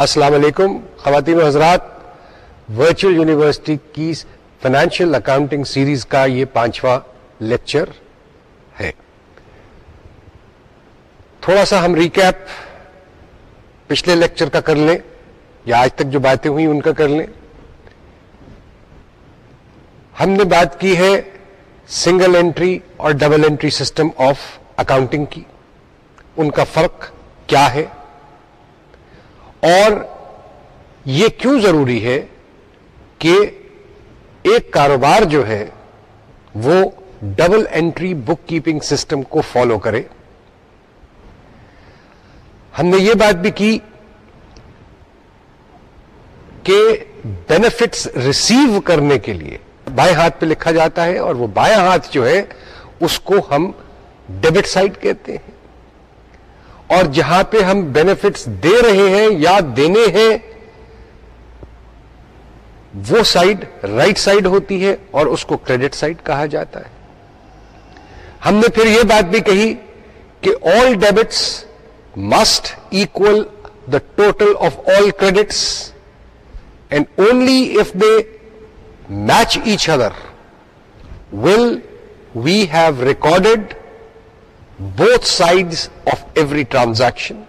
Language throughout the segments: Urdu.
السلام علیکم، خواتین و حضرات ورچوئل یونیورسٹی کی فائنینشیل اکاؤنٹنگ سیریز کا یہ پانچواں لیکچر ہے۔ تھوڑا سا ہم ریکیپ پچھلے لیکچر کا کر لیں، یا آج تک جو باتیں ہوئی ان کا کر لیں۔ ہم نے بات کی ہے سنگل انٹری اور double entry system of accounting کی۔ ان کا فرق کیا ہے؟ اور یہ کیوں ضروری ہے کہ ایک کاروبار جو ہے وہ ڈبل انٹری بک کیپنگ سسٹم کو فالو کرے۔ ہم نے یہ بات بھی کی کہ بینیفٹس ریسیو کرنے کے لیے بائیں ہاتھ پہ لکھا جاتا ہے اور وہ بائیں ہاتھ جو ہے اس کو ہم ڈیبٹ سائٹ کہتے ہیں۔ اور جہاں پہ ہم بینیفٹس دے رہے ہیں یا دینے ہیں، وہ سائڈ رائٹ سائڈ ہوتی ہے اور اس کو کریڈٹ سائڈ کہا جاتا ہے۔ ہم نے پھر یہ بات بھی کہی کہ all debits must equal the total of all credits and only if they match each other will we have recorded both side of every transaction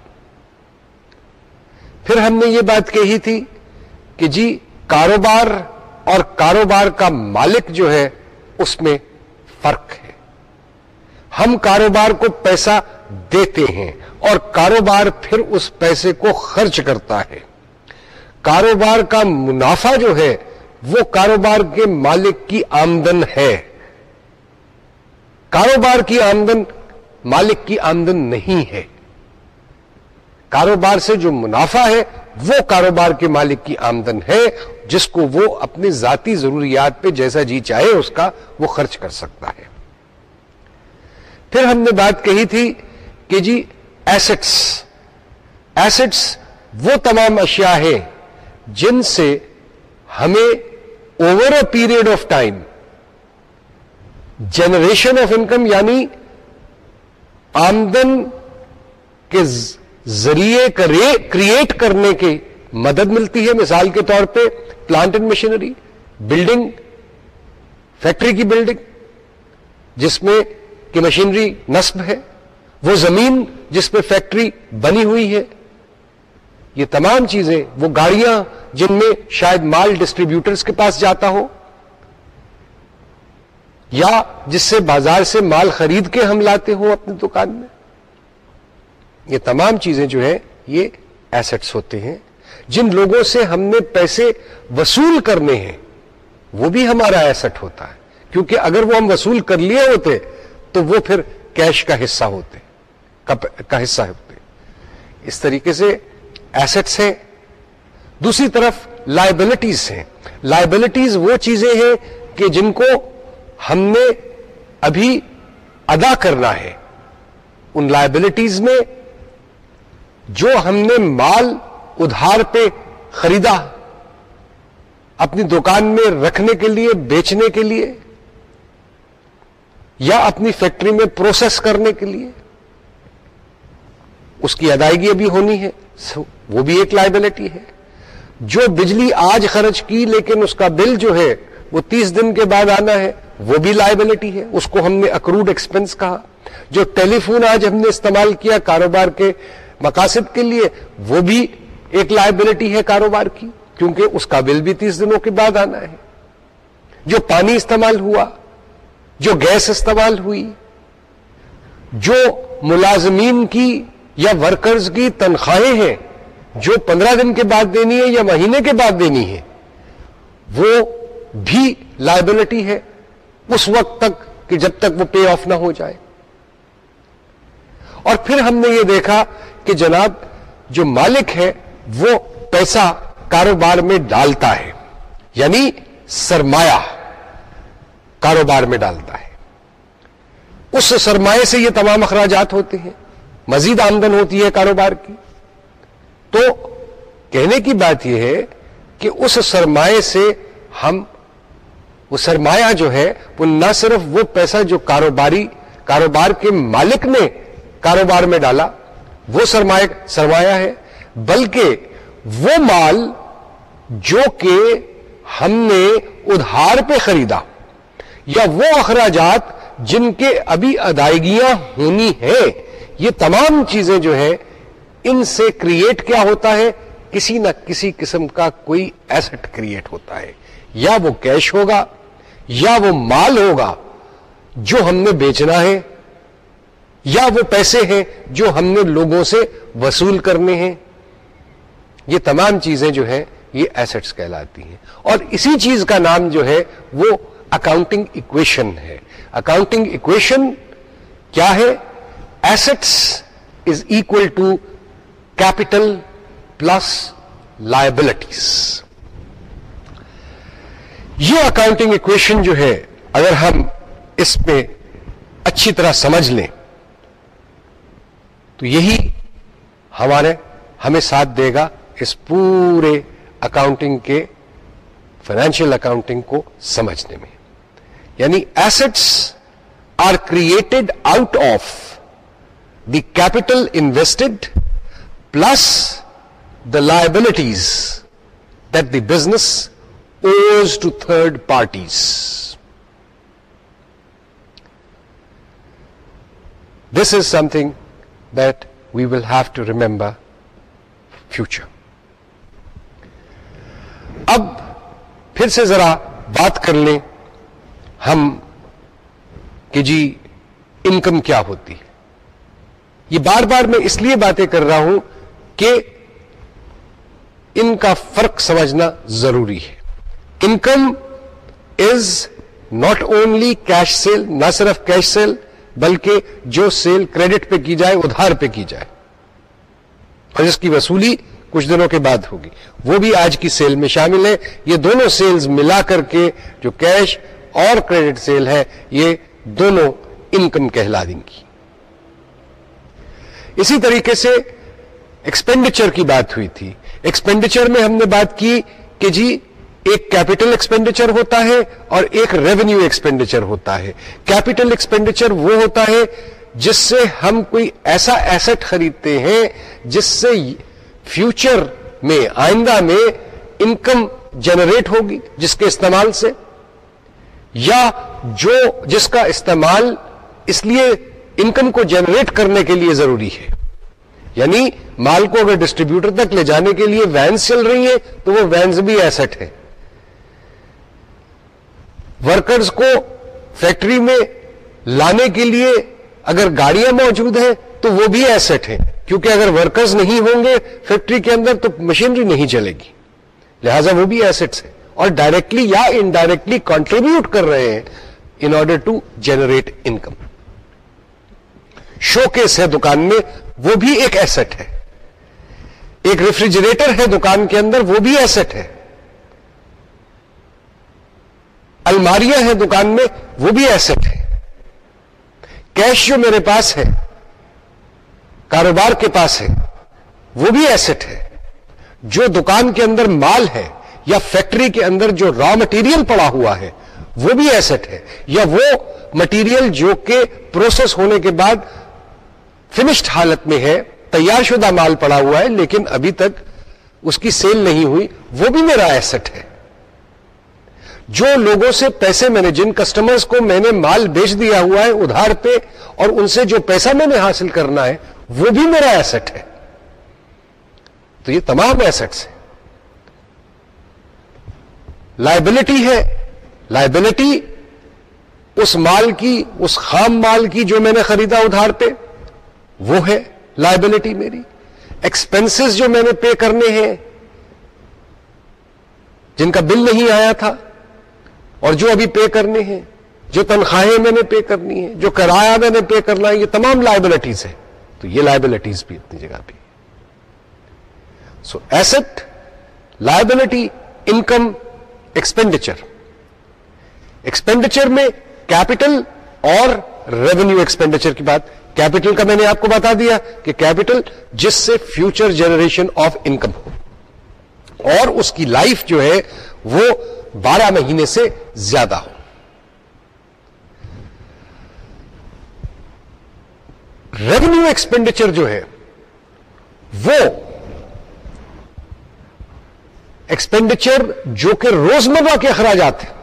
پھر ہم نے یہ بات کہی تھی کہ جی کاروبار اور کاروبار کا مالک جو ہے، اس میں فرق ہے۔ ہم کاروبار کو پیسہ دیتے ہیں اور کاروبار پھر اس پیسے کو خرچ کرتا ہے۔ کاروبار کا منافع جو ہے، وہ کاروبار کے مالک کی آمدن ہے۔ کاروبار کی آمدن مالک کی آمدن نہیں ہے۔ کاروبار سے جو منافع ہے، وہ کاروبار کے مالک کی آمدن ہے، جس کو وہ اپنی ذاتی ضروریات پہ جیسا جی چاہے اس کا وہ خرچ کر سکتا ہے۔ پھر ہم نے بات کہی تھی کہ جی ایسٹس ایسٹس وہ تمام اشیاء ہیں جن سے ہمیں over a period of time generation of income یعنی آمدن کے ذریعے کریٹ کرنے کی مدد ملتی ہے، مثال کے طور پہ plant and machinery building factory کی بلڈنگ جس میں کہ مشینری نصب ہے، وہ زمین جس پہ فیکٹری بنی ہوئی ہے۔ یہ تمام چیزیں، وہ گاڑیاں جن میں شاید مال ڈسٹریبیوٹرز کے پاس جاتا ہو۔ یا جس سے بازار سے مال خرید کے ہم لاتے ہوں اپنی دکان میں؟ یہ تمام چیزیں جو ہے یہ ایسٹس ہوتے ہیں۔ جن لوگوں سے ہم نے پیسے وصول کرنے ہیں، وہ بھی ہمارا ایسٹ ہوتا ہے۔ کیونکہ اگر وہ ہم وصول کر لیے ہوتے، تو وہ پھر کیش کا حصہ ہوتے کا حصہ ہوتے۔ اس طریقے سے ایسٹس ہیں۔ دوسری طرف لائبلٹیز ہیں۔ لائبلٹیز وہ چیزیں ہیں کہ جن کو ہم نے ابھی ادا کرنا ہے ان لائبلٹیز میں جو ہم نے مال ادھار پہ خریدا اپنی دکان میں رکھنے کے لیے، بیچنے کے لیے، یا اپنی فیکٹری میں پروسیس کرنے کے لیے، اس کی ادائیگی ابھی ہونی ہے۔ وہ بھی ایک لائبلٹی ہے۔ جو بجلی آج خرچ کی، لیکن اس کا بل جو ہے، وہ تیس دن کے بعد آنا ہے۔ وہ بھی لائبلٹی ہے۔ اس کو ہم نے اکروڈ ایکسپنس کہا۔ جو ٹیلی فون آج ہم نے استعمال کیا کاروبار کے مقاصد کے لیے، وہ بھی ایک لائبلٹی ہے کاروبار کی، کیونکہ اس کا بل بھی تیس دنوں کے بعد آنا ہے۔ جو پانی استعمال ہوا، جو گیس استعمال ہوئی، جو ملازمین کی یا ورکرز کی تنخواہیں ہیں، جو پندرہ دن کے بعد دینی ہے یا مہینے کے بعد دینی ہے، وہ بھی لائبلٹی ہے۔ اس وقت تک کہ جب تک وہ پے آف نہ ہو جائے۔ اور پھر ہم نے یہ دیکھا کہ جناب جو مالک ہے وہ پیسہ کاروبار میں ڈالتا ہے یعنی سرمایہ کاروبار میں ڈالتا ہے۔ اس سرمایہ سے یہ تمام اخراجات ہوتے ہیں، مزید آمدن ہوتی ہے کاروبار کی۔ تو کہنے کی بات یہ ہے کہ اس سرمایہ سے ہم وہ سرمایہ جو ہے، وہ نہ صرف وہ پیسہ جو کاروباری، کاروبار کے مالک نے کاروبار میں ڈالا، وہ سرمایہ سرمایہ ہے، بلکہ وہ مال جو کہ ہم نے ادھار پہ خریدا یا وہ اخراجات جن کے ابھی ادائیگیاں ہونی ہیں، یہ تمام چیزیں جو ہیں، ان سے کریٹ کیا ہوتا ہے؟ کسی نہ کسی قسم کا کوئی ایسٹ کریٹ ہوتا ہے۔ یا وہ کیش ہوگا یا وہ مال ہوگا جو ہم نے بیچنا ہے، یا وہ پیسے ہیں جو ہم نے لوگوں سے وصول کرنے ہیں۔ یہ تمام چیزیں جو ہیں، یہ ایسٹس کہلاتی ہیں۔ اور اسی چیز کا نام جو ہے، وہ اکاؤنٹنگ اکویشن ہے۔ اکاؤنٹنگ اکویشن کیا ہے؟ Assets is equal to capital plus liabilities یہ اکاؤنٹنگ اکویشن جو ہے، اگر ہم اس پہ اچھی طرح سمجھ لیں، تو یہی ہمارے، ہمیں ساتھ دے گا اس پورے اکاؤنٹنگ کے فائنینشیل اکاؤنٹنگ کو سمجھنے میں۔ یعنی assets are created out of the capital invested plus the liabilities that the business owes to third parties this is something that we will have to remember future اب پھر سے ذرا بات کر لیں ہم کہ جی انکم کیا ہوتی ہے۔ یہ بار بار میں اس لیے باتیں کر رہا ہوں کہ ان کا فرق سمجھنا ضروری ہے۔ Income is not only cash sale نہ صرف کیش سیل بلکہ جو سیل کریڈٹ پہ کی جائے ادھار پہ کی جائے اور اس کی وصولی کچھ دنوں کے بعد ہوگی وہ بھی آج کی سیل میں شامل ہے یہ دونوں سیلز ملا کر کے جو کیش اور کریڈٹ سیل ہے یہ دونوں انکم کہلا دیں گی اسی طریقے سے ایکسپینڈیچر کی بات ہوئی تھی ایکسپینڈیچر میں ہم نے بات کی کہ جی ایک کیپٹل ایکسپینڈیچر ہوتا ہے اور ایک ریونیو ایکسپینڈیچر ہوتا ہے۔ کیپٹل ایکسپینڈیچر وہ ہوتا ہے جس سے ہم کوئی ایسا ایسٹ خریدتے ہیں جس سے فیوچر میں، آئندہ میں انکم جنریٹ ہوگی جس کے استعمال سے، یا جو جس کا استعمال اس لیے انکم کو جنریٹ کرنے کے لیے ضروری ہے۔ یعنی مال کو اگر ڈسٹریبیوٹر تک لے جانے کے لیے وینس چل رہی ہیں تو وہ وینز بھی ایسٹ ہے ورکرز کو فیکٹری میں لانے کے لیے اگر گاڑیاں موجود ہیں تو وہ بھی ایسٹ ہیں۔ کیونکہ اگر ورکرز نہیں ہوں گے فیکٹری کے اندر تو مشینری نہیں چلے گی۔ لہذا وہ بھی ایسٹس ہیں۔ اور ڈائریکٹلی یا انڈائریکٹلی کانٹریبیوٹ کر رہے ہیں in order to generate income showcase ہے دکان میں، وہ بھی ایک ایسٹ ہے۔ ایک ریفریجریٹر ہے دکان کے اندر، وہ بھی ایسٹ ہے۔ الماریاں ہیں دکان میں، وہ بھی ایسٹ ہے کیش جو میرے پاس ہے، کاروبار کے پاس ہے، وہ بھی ایسٹ ہے جو دکان کے اندر مال ہے یا فیکٹری کے اندر جو را مٹیریل پڑا ہوا ہے، وہ بھی ایسٹ ہے یا وہ مٹیریل جو کہ پروسیس ہونے کے بعد فنشڈ حالت میں ہے، تیار شدہ مال پڑا ہوا ہے، لیکن ابھی تک اس کی سیل نہیں ہوئی، وہ بھی میرا ایسٹ ہے۔ جو لوگوں سے پیسے میں نے، جن کسٹمرز کو میں نے مال بیچ دیا ہوا ہے ادھار پہ اور ان سے جو پیسہ میں نے حاصل کرنا ہے، وہ بھی میرا ایسٹ ہے۔ تو یہ تمام ایسٹس ہیں۔ لائبلٹی ہے۔ لائبلٹی اس مال کی، اس خام مال کی جو میں نے خریدا ادھار پہ، وہ ہے لائبلٹی میری۔ ایکسپنسز جو میں نے پے کرنے ہیں، جن کا بل نہیں آیا تھا اور جو ابھی پے کرنے ہیں، جو تنخواہیں میں نے پے کرنی ہے جو کرایہ میں نے پے کرنا ہے، یہ تمام لائبلٹیز ہے تو یہ لائبلٹیز بھی اپنی جگہ پہ۔ So asset liability income expenditure expenditure میں کیپٹل اور ریونیو ایکسپینڈیچر کی بات۔ کیپٹل کا میں نے آپ کو بتا دیا کہ کیپٹل جس سے فیوچر جنریشن آف انکم ہو۔ اور اس کی لائف جو ہے وہ بارہ مہینے سے زیادہ ہو۔ ریونیو ایکسپینڈیچر جو ہے وہ ایکسپینڈیچر جو کہ روزمرہ کے اخراجات ہیں،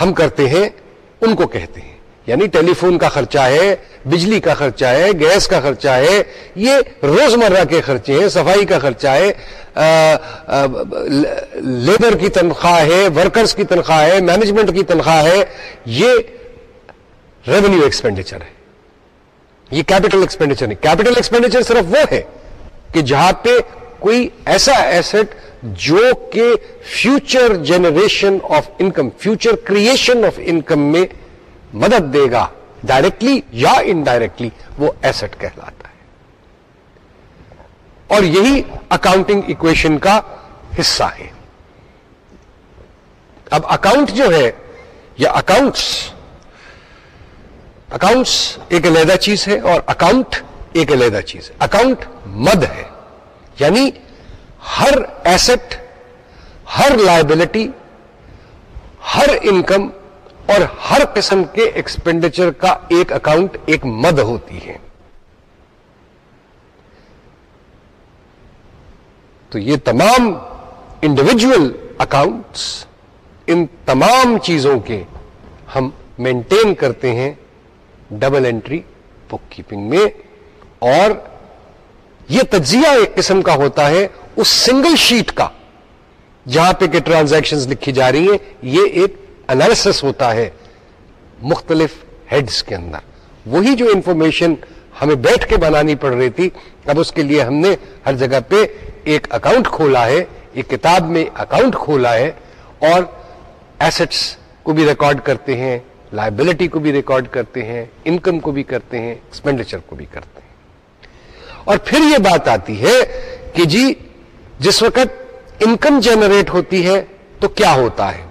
ہم کرتے ہیں، ان کو کہتے ہیں۔ یعنی ٹیلی فون کا خرچہ ہے، بجلی کا خرچہ ہے، گیس کا خرچہ ہے، یہ روزمرہ کے خرچے ہیں، صفائی کا خرچہ ہے لیبر کی تنخواہ ہے، ورکرز کی تنخواہ ہے، مینجمنٹ کی تنخواہ ہے، یہ ریونیو ایکسپینڈیچر ہے۔ یہ کیپٹل ایکسپینڈیچر نہیں کیپٹل ایکسپینڈیچر صرف وہ ہے کہ جہاں پہ کوئی ایسا ایسٹ جو کہ future generation of income future creation of income میں مدد دے گا ڈائریکٹلی یا انڈائریکٹلی وہ ایسٹ کہلاتا ہے۔ اور یہی اکاؤنٹنگ اکویشن کا حصہ ہے۔ اب اکاؤنٹ جو ہے یا اکاؤنٹس اکاؤنٹس ایک علیحدہ چیز ہے اور اکاؤنٹ ایک علیحدہ چیز ہے۔ اکاؤنٹ مد ہے یعنی ہر ایسٹ ہر لائبلٹی ہر انکم اور ہر قسم کے ایکسپینڈیچر کا ایک اکاؤنٹ ایک مد ہوتی ہے۔ تو یہ تمام انڈیویجل اکاؤنٹس ان تمام چیزوں کے ہم مینٹین کرتے ہیں ڈبل انٹری بک کیپنگ میں۔ اور یہ تجزیہ ایک قسم کا ہوتا ہے اس سنگل شیٹ کا، جہاں پہ کہ ٹرانزیکشن لکھی جا رہی ہیں، یہ ایک انالیس ہوتا ہے مختلف ہیڈز کے اندر۔ وہی جو انفارمیشن ہمیں بیٹھ کے بنانی پڑ رہی تھی، اب اس کے لیے ہم نے ہر جگہ پہ ایک اکاؤنٹ کھولا ہے، ایک کتاب میں اکاؤنٹ کھولا ہے اور ایسٹس کو بھی ریکارڈ کرتے ہیں لائبلٹی کو بھی ریکارڈ کرتے ہیں انکم کو بھی کرتے ہیں ایکسپینڈیچر کو بھی کرتے ہیں۔ اور پھر یہ بات آتی ہے کہ جی جس وقت انکم جنریٹ ہوتی ہے تو کیا ہوتا ہے؟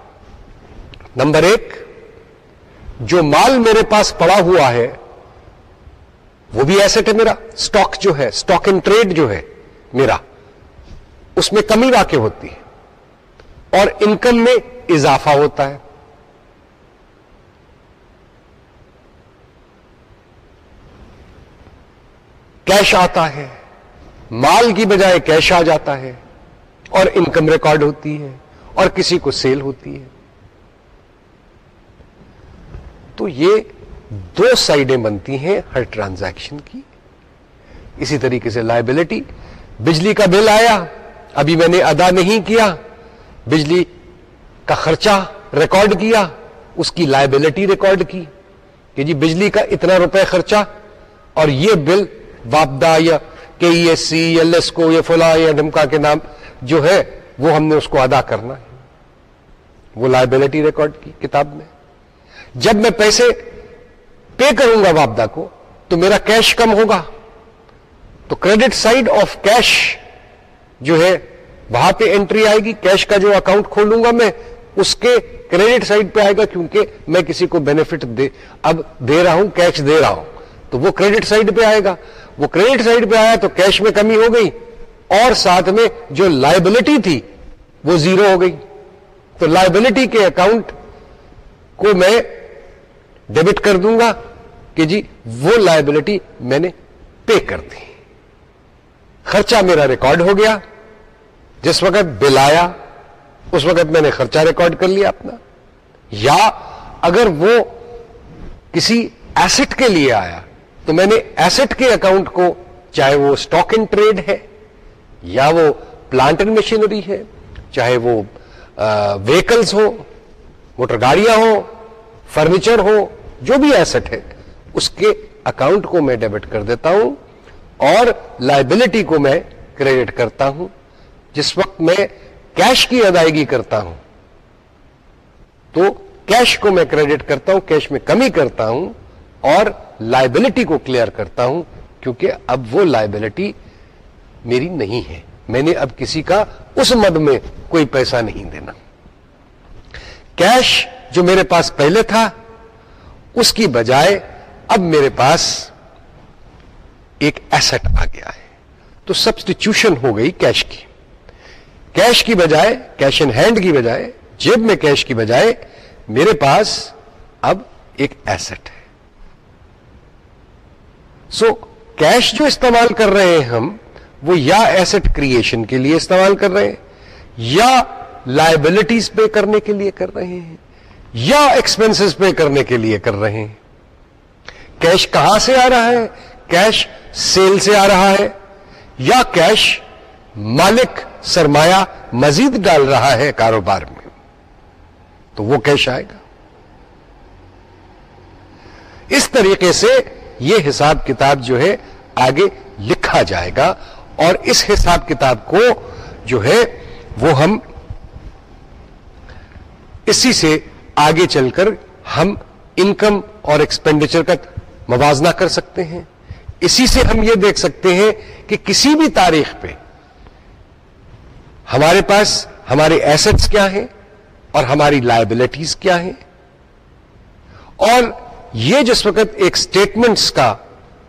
نمبر ایک، جو مال میرے پاس پڑا ہوا ہے، وہ بھی ایسٹ ہے میرا سٹاک جو ہے سٹاک ان ٹریڈ جو ہے میرا، اس میں کمی واقع ہوتی ہے اور انکم میں اضافہ ہوتا ہے۔ کیش آتا ہے، مال کی بجائے کیش آ جاتا ہے اور انکم ریکارڈ ہوتی ہے اور کسی کو سیل ہوتی ہے۔ تو یہ دو سائڈیں بنتی ہیں ہر ٹرانزیکشن کی۔ اسی طریقے سے لائبلٹی بجلی کا بل آیا، ابھی میں نے ادا نہیں کیا، بجلی کا خرچہ ریکارڈ کیا، اس کی لائبلٹی ریکارڈ کی کہ جی بجلی کا اتنا روپے خرچہ اور یہ بل واپدا یا کے ای ایس سی ایل ایس کو یا فلا یا ڈمکا کے نام جو ہے، وہ ہم نے اس کو ادا کرنا ہے۔ وہ لائبلٹی ریکارڈ کی کتاب میں۔ جب میں پیسے پے کروں گا واپدا کو، تو میرا کیش کم ہوگا۔ تو کریڈٹ سائڈ آف کیش جو ہے، وہاں پہ انٹری آئے گی۔ کیش کا جو اکاؤنٹ کھولوں گا میں، اس کے کریڈٹ سائڈ پہ آئے گا کیونکہ میں کسی کو بینیفٹ دے، اب دے رہا ہوں کیش دے رہا ہوں۔ تو وہ کریڈٹ سائڈ پہ آئے گا۔ وہ کریڈٹ سائڈ پہ آیا تو کیش میں کمی ہو گئی۔ اور ساتھ میں جو لائبلٹی تھی، وہ زیرو ہو گئی۔ تو لائبلٹی کے اکاؤنٹ کو میں ڈیبٹ کر دوں گا کہ جی وہ لائبلٹی میں نے پے کر دی۔ خرچہ میرا ریکارڈ ہو گیا۔ جس وقت بل آیا، اس وقت میں نے خرچہ ریکارڈ کر لیا اپنا۔ یا اگر وہ کسی ایسٹ کے لیے آیا، تو میں نے ایسٹ کے اکاؤنٹ کو، چاہے وہ اسٹاک ان ٹریڈ ہے، یا وہ پلانٹ اینڈ مشینری ہے، چاہے وہ ویکلز ہو موٹر گاڑیاں ہو فرنیچر ہو جو بھی ایسٹ ہے، اس کے اکاؤنٹ کو میں ڈیبٹ کر دیتا ہوں اور لائبلٹی کو میں کریڈٹ کرتا ہوں، جس وقت میں کیش کی ادائیگی کرتا ہوں، تو کیش کو میں کریڈٹ کرتا ہوں کیش میں کمی کرتا ہوں اور لائبلٹی کو کلیئر کرتا ہوں، کیونکہ اب وہ لائبلٹی میری نہیں ہے۔ میں نے اب کسی کا اس مد میں کوئی پیسہ نہیں دینا۔ کیش جو میرے پاس پہلے تھا اس کی بجائے اب میرے پاس ایک ایسٹ آ گیا ہے۔ تو سبسٹیچیوشن ہو گئی کیش کی۔ کیش کی بجائے کیش ان ہینڈ کی بجائے جیب میں کیش کی بجائے میرے پاس اب ایک ایسٹ ہے۔ سو so, کیش جو استعمال کر رہے ہیں ہم وہ یا ایسٹ کریشن کے لیے استعمال کر رہے ہیں یا لائبلٹیز پے کرنے کے لیے کر رہے ہیں۔ یا ایکسپینسز پے کرنے کے لیے کر رہے ہیں؟ کیش کہاں سے آ رہا ہے؟ کیش سیل سے آ رہا ہے یا کیش مالک سرمایہ مزید ڈال رہا ہے کاروبار میں؟ تو وہ کیش آئے گا۔ اس طریقے سے یہ حساب کتاب جو ہے آگے لکھا جائے گا اور اس حساب کتاب کو جو ہے وہ ہم اسی سے آگے چل کر ہم انکم اور ایکسپینڈیچر کا موازنہ کر سکتے ہیں۔ اسی سے ہم یہ دیکھ سکتے ہیں کہ کسی بھی تاریخ پہ ہمارے پاس ہمارے ایسٹس کیا ہیں اور ہماری لائبلٹیز کیا ہیں۔ اور یہ جس وقت ایک سٹیٹمنٹس کا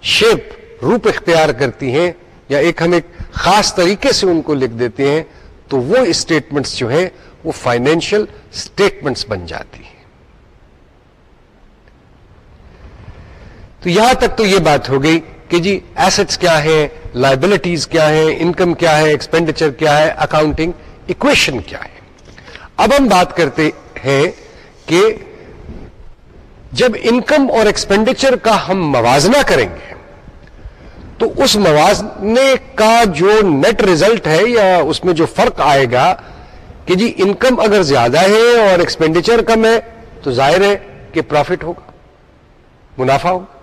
شیپ روپ اختیار کرتی ہیں یا ایک ہم ایک خاص طریقے سے ان کو لکھ دیتے ہیں، تو وہ اسٹیٹمنٹس جو ہیں وہ فائنینشیل اسٹیٹمنٹس بن جاتی ہیں۔ تو یہاں تک تو یہ بات ہو گئی کہ جی ایسٹس کیا ہے لائبلٹیز کیا ہے انکم کیا ہے ایکسپینڈیچر کیا ہے اکاؤنٹنگ اکویشن کیا ہے۔ اب ہم بات کرتے ہیں کہ جب انکم اور ایکسپینڈیچر کا ہم موازنہ کریں گے، تو اس موازنے کا جو نیٹ ریزلٹ ہے یا اس میں جو فرق آئے گا کہ جی انکم اگر زیادہ ہے اور ایکسپینڈیچر کم ہے، تو ظاہر ہے کہ پروفٹ ہوگا، منافع ہوگا۔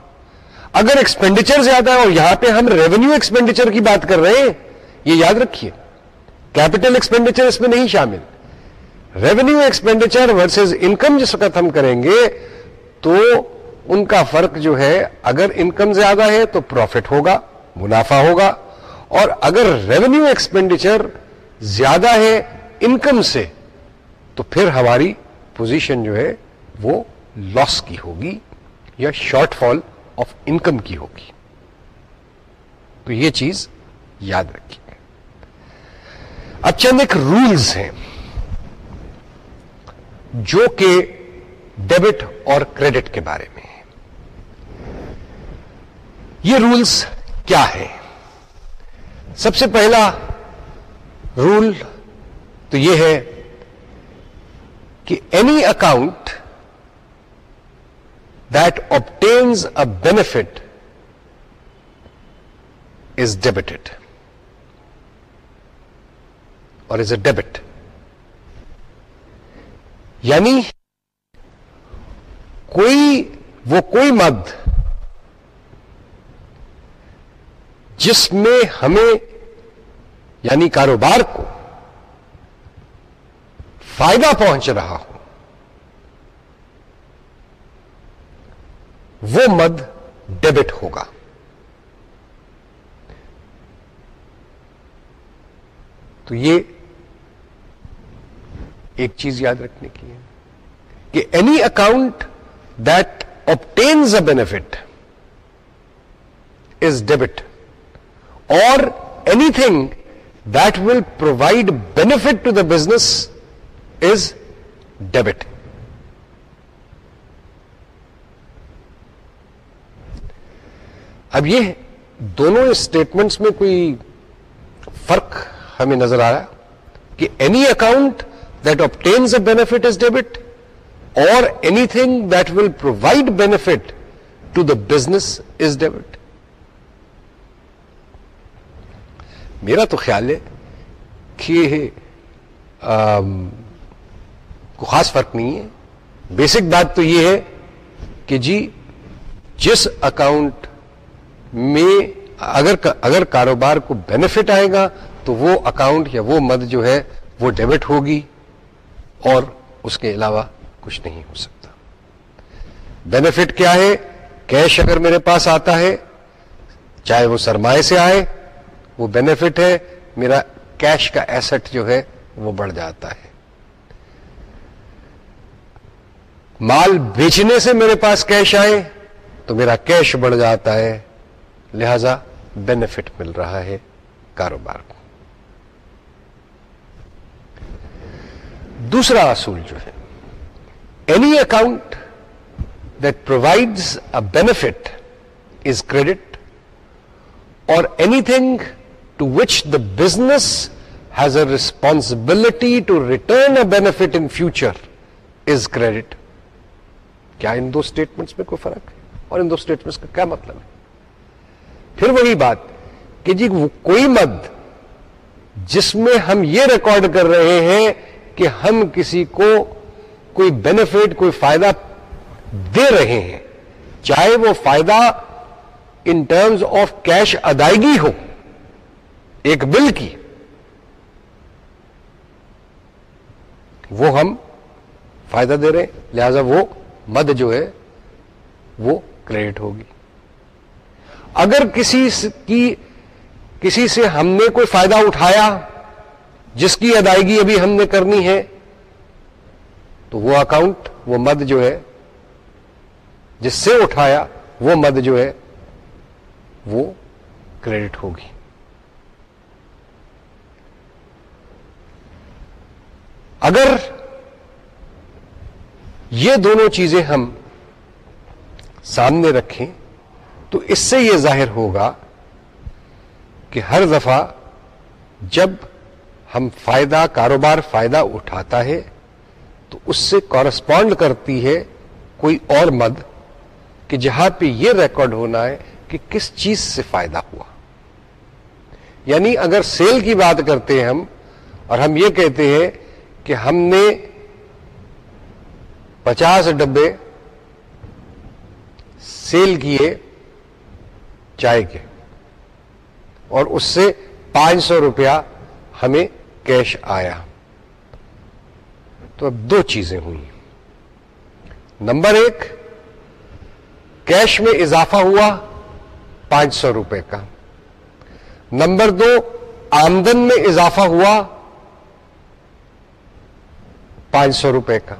اگر ایکسپینڈیچر زیادہ ہے اور یہاں پہ ہم ریونیو ایکسپینڈیچر کی بات کر رہے ہیں، یہ یاد رکھیے کیپٹل ایکسپینڈیچر اس میں نہیں شامل۔ ریونیو ایکسپینڈیچر ورسز انکم جس وقت ہم کریں گے، تو ان کا فرق جو ہے، اگر انکم زیادہ ہے تو پروفٹ ہوگا، منافع ہوگا۔ اور اگر ریونیو ایکسپینڈیچر زیادہ ہے انکم سے، تو پھر ہماری پوزیشن جو ہے وہ لاس کی ہوگی یا شارٹ فال آف انکم کی ہوگی۔ تو یہ چیز یاد رکھیے۔ اچھا، اب چند ایک رولز ہیں جو کہ ڈیبٹ اور کریڈٹ کے بارے میں یہ رولز کیا ہے سب سے پہلا رول تو یہ ہے کہ any account that obtains a benefit is debited اور از اے ڈیبٹ یعنی کوئی وہ کوئی مد جس میں ہمیں یعنی کاروبار کو فائدہ پہنچ رہا ہو۔ وہ مد ڈیبٹ ہوگا۔ تو یہ ایک چیز یاد رکھنے کی ہے کہ any account that obtains a benefit is debit اور anything that will provide benefit to the business is debit. اب یہ دونوں اسٹیٹمنٹس میں کوئی فرق ہمیں نظر آ رہا کہ any account that obtains a benefit is debit اور anything that will provide benefit to the business is debit میرا تو خیال ہے کہ کوئی خاص فرق نہیں ہے۔ بیسک بات تو یہ ہے کہ جی جس اکاؤنٹ میں اگر اگر کاروبار کو بینیفٹ آئے گا تو وہ اکاؤنٹ یا وہ مد جو ہے وہ ڈیبٹ ہوگی اور اس کے علاوہ کچھ نہیں ہو سکتا۔ بینیفٹ کیا ہے؟ کیش اگر میرے پاس آتا ہے، چاہے وہ سرمایہ سے آئے، وہ بینیفٹ ہے، میرا کیش کا ایسٹ جو ہے وہ بڑھ جاتا ہے۔ مال بیچنے سے میرے پاس کیش آئے تو میرا کیش بڑھ جاتا ہے۔ لہذا بینیفٹ مل رہا ہے کاروبار کو۔ دوسرا اصول جو ہے any account that provides a benefit is credit اور anything to which the business has a responsibility to return a benefit in future is credit کیا ان دو سٹیٹمنٹس میں کوئی فرق ہے؟ اور ان دو سٹیٹمنٹس کا کیا مطلب ہے؟ پھر وہی بات کہ جی کوئی مد جس میں ہم یہ ریکارڈ کر رہے ہیں کہ ہم کسی کو کوئی بینیفٹ کوئی فائدہ دے رہے ہیں، چاہے وہ فائدہ ان ٹرمز آف کیش ادائیگی ہو، ایک بل کی، وہ ہم فائدہ دے رہے ہیں، لہذا وہ مد جو ہے وہ کریڈٹ ہوگی۔ اگر کسی کی کسی سے ہم نے کوئی فائدہ اٹھایا، جس کی ادائیگی ابھی ہم نے کرنی ہے، تو وہ اکاؤنٹ، وہ مد جو ہے، جس سے اٹھایا، وہ مد جو ہے، وہ کریڈٹ ہوگی۔ اگر یہ دونوں چیزیں ہم سامنے رکھیں تو اس سے یہ ظاہر ہوگا کہ ہر دفعہ جب ہم فائدہ کاروبار فائدہ اٹھاتا ہے تو اس سے کورسپونڈ کرتی ہے کوئی اور مد کہ جہاں پہ یہ ریکارڈ ہونا ہے کہ کس چیز سے فائدہ ہوا۔ یعنی اگر سیل کی بات کرتے ہیں ہم اور ہم یہ کہتے ہیں کہ ہم نے پچاس ڈبے سیل کیے چائے کے اور اس سے پانچ سو روپیہ ہمیں کیش آیا۔ تو اب دو چیزیں ہوئی۔ نمبر ایک، کیش میں اضافہ ہوا پانچ سو روپے کا۔ نمبر دو، آمدن میں اضافہ ہوا پانچ سو روپے کا۔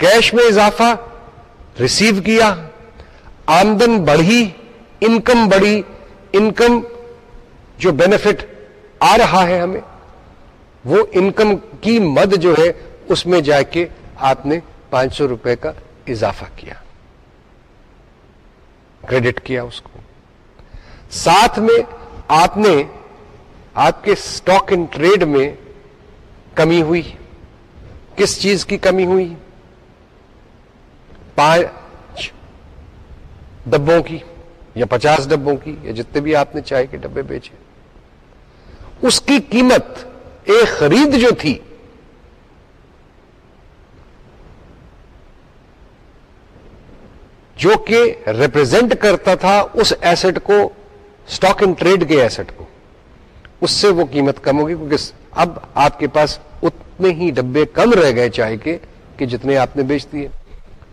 کیش میں اضافہ ریسیو کیا، آمدن بڑھی انکم بڑھی انکم جو بینیفٹ آ رہا ہے ہمیں، وہ انکم کی مد جو ہے، اس میں جا کے آپ نے پانچ سو روپے کا اضافہ کیا۔ کریڈٹ کیا اس کو۔ ساتھ میں آپ نے، آپ کے اسٹاک ان ٹریڈ میں کمی ہوئی۔ کس چیز کی کمی ہوئی؟ پانچ ڈبوں کی یا پچاس ڈبوں کی یا جتنے بھی آپ نے چائے کے ڈبے بیچے۔ اس کی قیمت ایک خرید جو تھی، جو کہ ریپرزینٹ کرتا تھا اس ایسٹ کو اسٹاک ان ٹریڈ کے ایسٹ کو۔ اس سے وہ قیمت کم ہوگی کیونکہ اب آپ کے پاس اتنے ہی ڈبے کم رہ گئے چائے کے کہ جتنے آپ نے بیچ دیے۔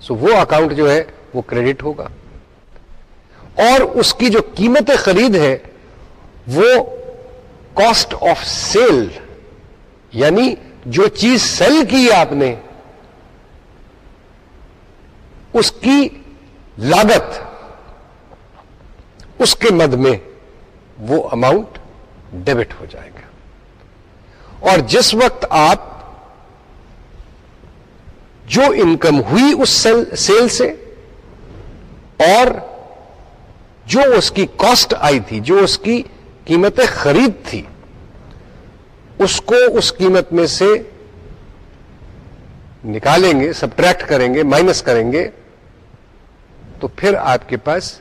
سو وہ اکاؤنٹ جو ہے وہ کریڈٹ ہوگا۔ اور اس کی جو قیمت خرید ہے، وہ کاسٹ آف سیل یعنی جو چیز سیل کی آپ نے، اس کی لاگت، اس کے مد میں وہ اماؤنٹ ڈیبٹ ہو جائے گا۔ اور جس وقت آپ جو انکم ہوئی اس سیل سے اور جو اس کی کاسٹ آئی تھی، جو اس کی قیمت خرید تھی، اس کو اس قیمت میں سے نکالیں گے سبٹریکٹ کریں گے مائنس کریں گے، تو پھر آپ کے پاس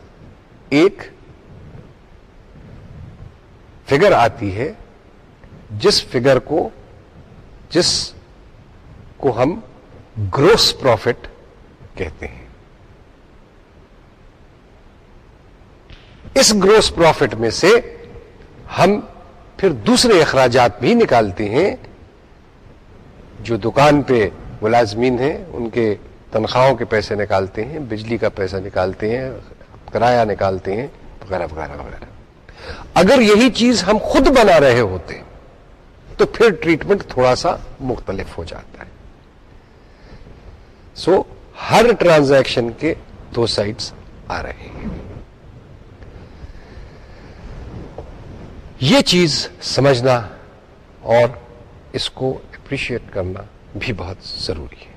ایک فگر آتی ہے، جس فگر کو، جس کو ہم گروس پروفٹ کہتے ہیں۔ اس گروس پروفٹ میں سے ہم پھر دوسرے اخراجات بھی نکالتے ہیں۔ جو دکان پہ ملازمین ہیں، ان کے تنخواہوں کے پیسے نکالتے ہیں، بجلی کا پیسہ نکالتے ہیں، کرایہ نکالتے ہیں، وغیرہ وغیرہ وغیرہ۔ اگر یہی چیز ہم خود بنا رہے ہوتے، تو پھر ٹریٹمنٹ تھوڑا سا مختلف ہو جاتا ہے۔ سو ہر ٹرانزیکشن کے دو سائڈس آ رہے ہیں۔ یہ چیز سمجھنا اور اس کو اپریشیٹ کرنا بھی بہت ضروری ہے۔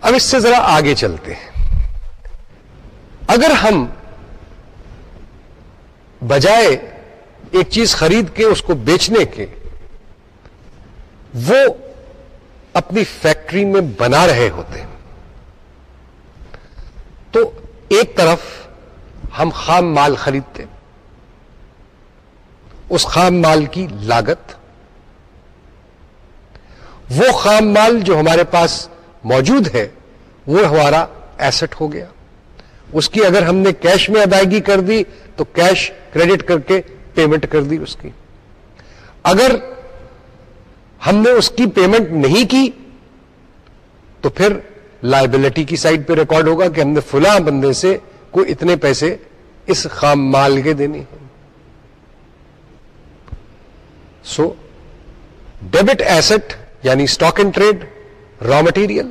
اب اس سے ذرا آگے چلتے ہیں۔ اگر ہم بجائے ایک چیز خرید کے اس کو بیچنے کے وہ اپنی فیکٹری میں بنا رہے ہوتے ہیں۔ تو ایک طرف ہم خام مال خریدتے اس خام مال کی لاگت۔ وہ خام مال جو ہمارے پاس موجود ہے، وہ ہمارا ایسٹ ہو گیا۔ اس کی اگر ہم نے کیش میں ادائیگی کر دی، تو کیش کریڈٹ کر کے پیمنٹ کر دی اس کی۔ اگر ہم نے اس کی پیمنٹ نہیں کی، تو پھر لائبلٹی کی سائڈ پہ ریکارڈ ہوگا کہ ہم نے فلاں بندے سے کوئی اتنے پیسے اس خام مال کے دینے ہیں۔ سو ڈیبٹ ایسٹ یعنی stock and trade raw material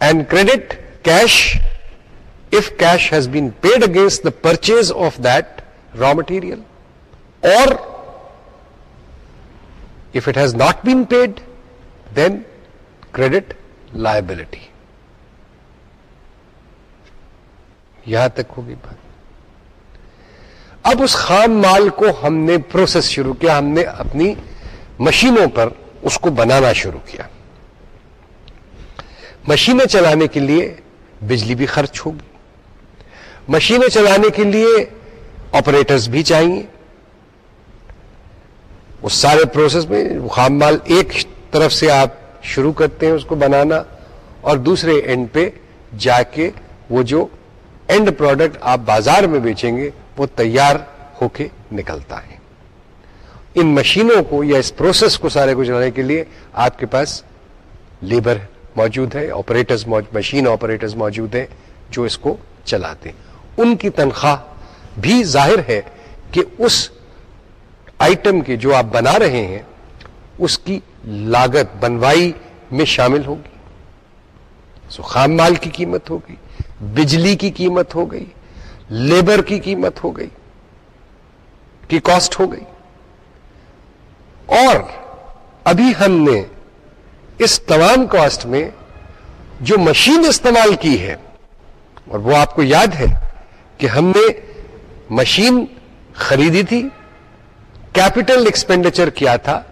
and credit cash if cash has been paid against the purchase of that raw material اور if it has not been paid then credit liability یہاں تک ہوگی بات۔ اب اس خام مال کو ہم نے پروسیس شروع کیا، ہم نے اپنی مشینوں پر اس کو بنانا شروع کیا۔ مشینیں چلانے کے لیے بجلی بھی خرچ ہوگی۔ مشینیں چلانے کے لیے آپریٹرز بھی چاہیے اس سارے پروسیس میں خام مال ایک طرف سے آپ شروع کرتے ہیں اس کو بنانا اور دوسرے اینڈ پہ جا کے وہ جو اینڈ پروڈکٹ آپ بازار میں بیچیں گے وہ تیار ہو کے نکلتا ہے۔ ان مشینوں کو یا اس پروسیس کو سارے کو چلانے کے لیے آپ کے پاس لیبر موجود ہے آپریٹرز مشین آپریٹرز موجود ہیں جو اس کو چلاتے ہیں۔ ان کی تنخواہ بھی ظاہر ہے کہ اس آئٹم کے جو آپ بنا رہے ہیں، اس کی لاگت بنوائی میں شامل ہوگی۔ سو خام مال کی قیمت ہوگی بجلی کی قیمت ہو گئی، لیبر کی قیمت ہو گئی، کی کاسٹ ہو گئی۔ اور ابھی ہم نے اس تمام کاسٹ میں جو مشین استعمال کی ہے، اور وہ آپ کو یاد ہے کہ ہم نے مشین خریدی تھی۔ کیپٹل ایکسپینڈیچر کیا تھا،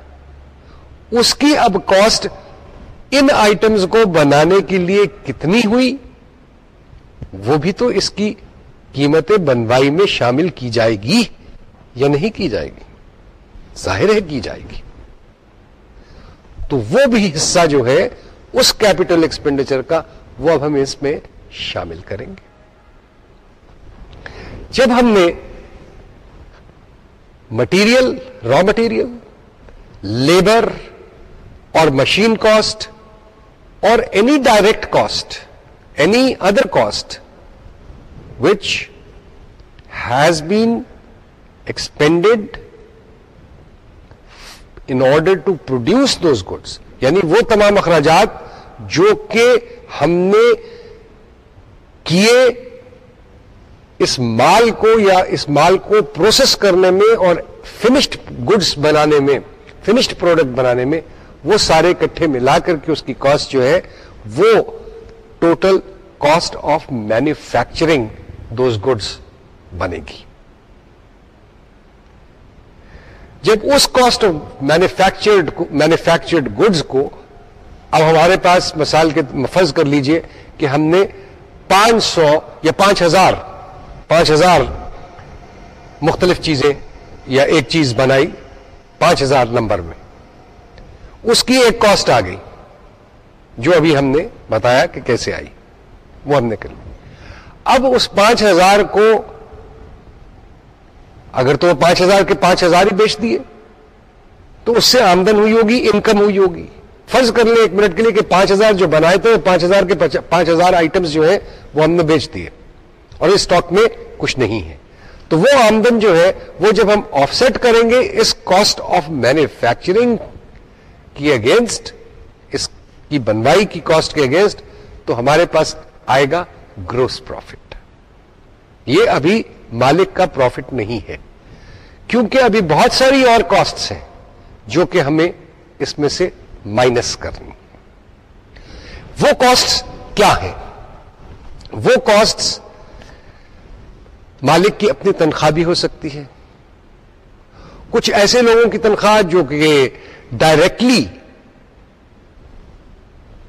اس کی اب کاسٹ ان آئٹمز کو بنانے کے لیے کتنی ہوئی؟ وہ بھی تو اس کی قیمتیں بنوائی میں شامل کی جائے گی یا نہیں کی جائے گی؟ ظاہر ہے کی جائے گی۔ تو وہ بھی حصہ جو ہے، اس کیپٹل ایکسپینڈیچر کا وہ اب ہم اس میں شامل کریں گے۔ جب ہم نے مٹیریل را مٹیریل لیبر اور مشین کاسٹ اور any direct cost any other cost which has been expended in order to produce those goods. یعنی وہ تمام اخراجات جو کہ ہم نے کیے اس مال کو یا اس مال کو پروسیس کرنے میں اور فنشڈ گڈس بنانے میں فنشڈ پروڈکٹ بنانے میں وہ سارے کٹھے ملا کر کے اس کی کاسٹ جو ہے وہ total cost of manufacturing those goods بنے گی۔ جب اس cost of manufactured manufactured goods کو اب ہمارے پاس مثال کے فرض کر لیجیے کہ ہم نے پانچ سو یا پانچ ہزار پانچ ہزار مختلف چیزیں یا ایک چیز بنائی پانچ ہزار نمبر میں۔ اس کی ایک کاسٹ آ گئی، جو ابھی ہم نے بتایا کہ کیسے آئی۔ وہ ہم نے کر لی۔ اب اس پانچ ہزار کو اگر تو پانچ ہزار کے پانچ ہزار ہی بیچ دیے، تو اس سے آمدن ہوئی ہوگی انکم ہوئی ہوگی۔ فرض کر لیں ایک منٹ کے لیے کہ پانچ ہزار جو بنائے تھے، پانچ ہزار کے پانچ ہزار آئٹمس جو ہیں وہ ہم نے بیچ دیے۔ اور اس اسٹاک میں کچھ نہیں ہے۔ تو وہ آمدن جو ہے، وہ جب ہم آف سیٹ کریں گے، اس کاسٹ آف مینوفیکچرنگ کی اگینسٹ اس کی بنوائی کی کاسٹ کے اگینسٹ تو ہمارے پاس آئے گا گروس پروفٹ یہ ابھی مالک کا پروفٹ نہیں ہے۔ کیونکہ ابھی بہت ساری اور کاسٹ ہیں جو کہ ہمیں اس میں سے مائنس کرنی وہ کاسٹ کیا ہے وہ کاسٹ مالک کی اپنی تنخواہ بھی ہو سکتی ہے۔ کچھ ایسے لوگوں کی تنخواہ جو کہ ڈائریکٹلی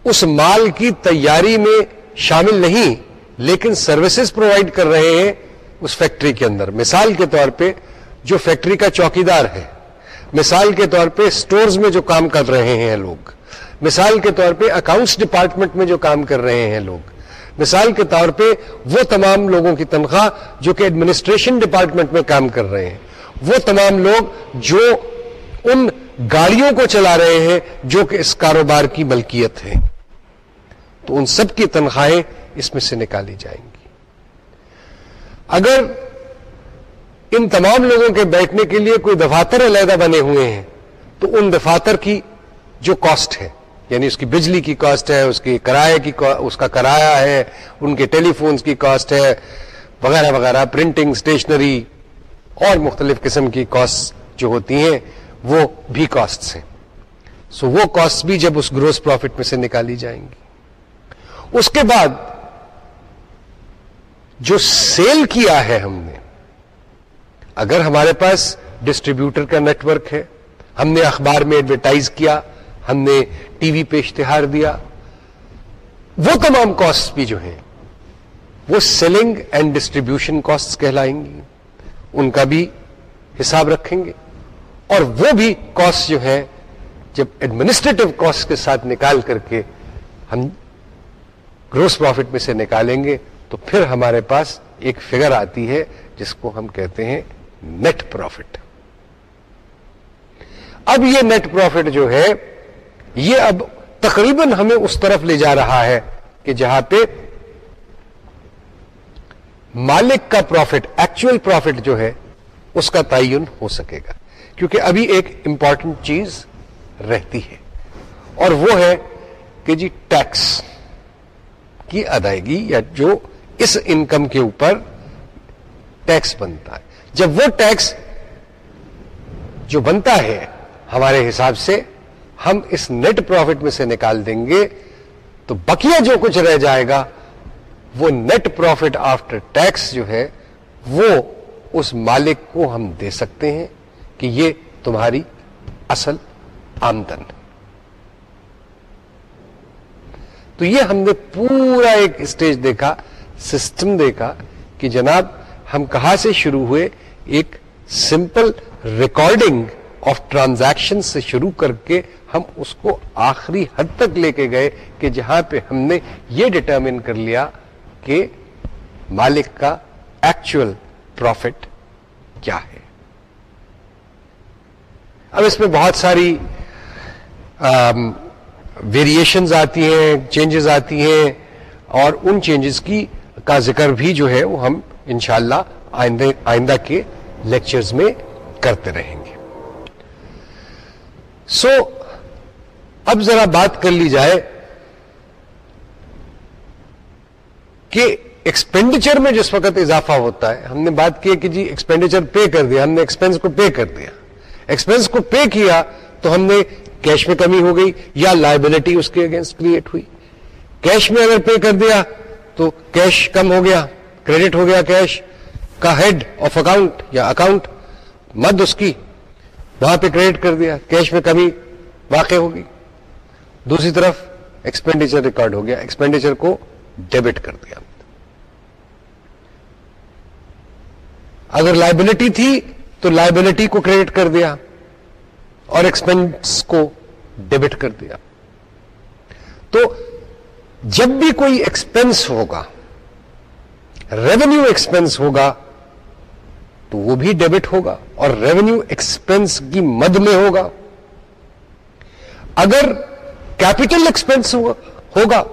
اس مال کی تیاری میں شامل نہیں، لیکن سروسز پرووائڈ کر رہے ہیں اس فیکٹری کے اندر۔ مثال کے طور پہ جو فیکٹری کا چوکیدار ہے۔ مثال کے طور پہ سٹورز میں جو کام کر رہے ہیں لوگ۔ مثال کے طور پہ اکاؤنٹس ڈپارٹمنٹ میں جو کام کر رہے ہیں لوگ۔ مثال کے طور پہ وہ تمام لوگوں کی تنخواہ جو کہ ایڈمنسٹریشن ڈپارٹمنٹ میں کام کر رہے ہیں، وہ تمام لوگ جو ان گاڑیوں کو چلا رہے ہیں جو کہ اس کاروبار کی ملکیت ہے تو ان سب کی تنخواہیں اس میں سے نکالی جائیں گی۔ اگر ان تمام لوگوں کے بیٹھنے کے لیے کوئی دفاتر علیحدہ بنے ہوئے ہیں، تو ان دفاتر کی جو کاسٹ ہے یعنی اس کی بجلی کی کاسٹ ہے، اس کی کرایہ کی اس کا کرایہ ہے، ان کے ٹیلی فونز کی کاسٹ ہے، وغیرہ وغیرہ پرنٹنگ اسٹیشنری اور مختلف قسم کی کاسٹ جو ہوتی ہیں، وہ بھی کاسٹ ہیں۔ سو وہ کاسٹ بھی جب اس گروس پروفٹ میں سے نکالی جائیں گی۔ اس کے بعد جو سیل کیا ہے ہم نے، اگر ہمارے پاس ڈسٹریبیوٹر کا نیٹ ورک ہے، ہم نے اخبار میں ایڈورٹائز کیا ہم نے ٹی وی پہ اشتہار دیا۔ وہ تمام کاسٹ بھی جو ہیں، وہ سیلنگ اینڈ ڈسٹریبیوشن کاسٹ کہلائیں گی۔ ان کا بھی حساب رکھیں گے۔ اور وہ بھی کاسٹ جو ہے جب ایڈمنسٹریٹو کاسٹ کے ساتھ نکال کر کے ہم گروس پروفٹ میں سے نکالیں گے، تو پھر ہمارے پاس ایک فگر آتی ہے، جس کو ہم کہتے ہیں نیٹ پروفٹ اب یہ نیٹ پروفٹ جو ہے یہ اب تقریباً ہمیں اس طرف لے جا رہا ہے کہ جہاں پہ مالک کا پروفٹ ایکچوئل پروفٹ جو ہے، اس کا تعین ہو سکے گا۔ کیونکہ ابھی ایک امپورٹنٹ چیز رہتی ہے۔ اور وہ ہے کہ جی ٹیکس کی ادائیگی یا جو اس انکم کے اوپر ٹیکس بنتا ہے۔ جب وہ ٹیکس جو بنتا ہے ہمارے حساب سے ہم اس نیٹ پروفٹ میں سے نکال دیں گے، تو بکیا جو کچھ رہ جائے گا، وہ نیٹ پروفٹ آفٹر ٹیکس جو ہے، وہ اس مالک کو ہم دے سکتے ہیں کہ یہ تمہاری اصل آمدن۔ تو یہ ہم نے پورا ایک اسٹیج دیکھا، سسٹم دیکھا کہ جناب ہم کہاں سے شروع ہوئے، ایک سمپل ریکارڈنگ آف ٹرانزیکشن سے شروع کر کے ہم اس کو آخری حد تک لے کے گئے کہ جہاں پہ ہم نے یہ ڈٹرمن کر لیا کہ مالک کا ایکچوئل پروفٹ کیا ہے۔ اب اس میں بہت ساری ویریشنز آتی ہیں چینجز آتی ہیں اور ان چینجز کی کا ذکر بھی جو ہے وہ ہم انشاءاللہ آئندہ آئندہ کے لیکچرز میں کرتے رہیں گے۔ سو so, اب ذرا بات کر لی جائے کہ ایکسپینڈیچر میں جس وقت اضافہ ہوتا ہے، ہم نے بات کی کہ جی ایکسپینڈیچر پے کر دیا، ہم نے ایکسپینس کو پے کر دیا۔ ایکسپینس کو پے کیا تو ہم نے کیش میں کمی ہو گئی یا لائبلٹی اس کے اگینسٹ کریٹ ہوئی۔ کیش میں اگر پے کر دیا تو کیش کم ہو گیا کریڈٹ ہو گیا کیش کا ہیڈ آف اکاؤنٹ یا اکاؤنٹ مد اس کی، وہاں پہ کریڈٹ کر دیا کیش میں کمی واقع ہوگی دوسری طرف ایکسپینڈیچر ریکارڈ ہو گیا ایکسپینڈیچر کو ڈیبٹ کر دیا۔ اگر لائبلٹی تھی تو لائبلٹی کو کریڈٹ کر دیا اور ایکسپینس کو ڈیبٹ کر دیا۔ تو جب بھی کوئی ایکسپینس ہوگا ریونیو ایکسپینس ہوگا، تو وہ بھی ڈیبٹ ہوگا اور ریونیو ایکسپینس کی مد میں ہوگا۔ اگر کیپٹل ایکسپینس ہوگا۔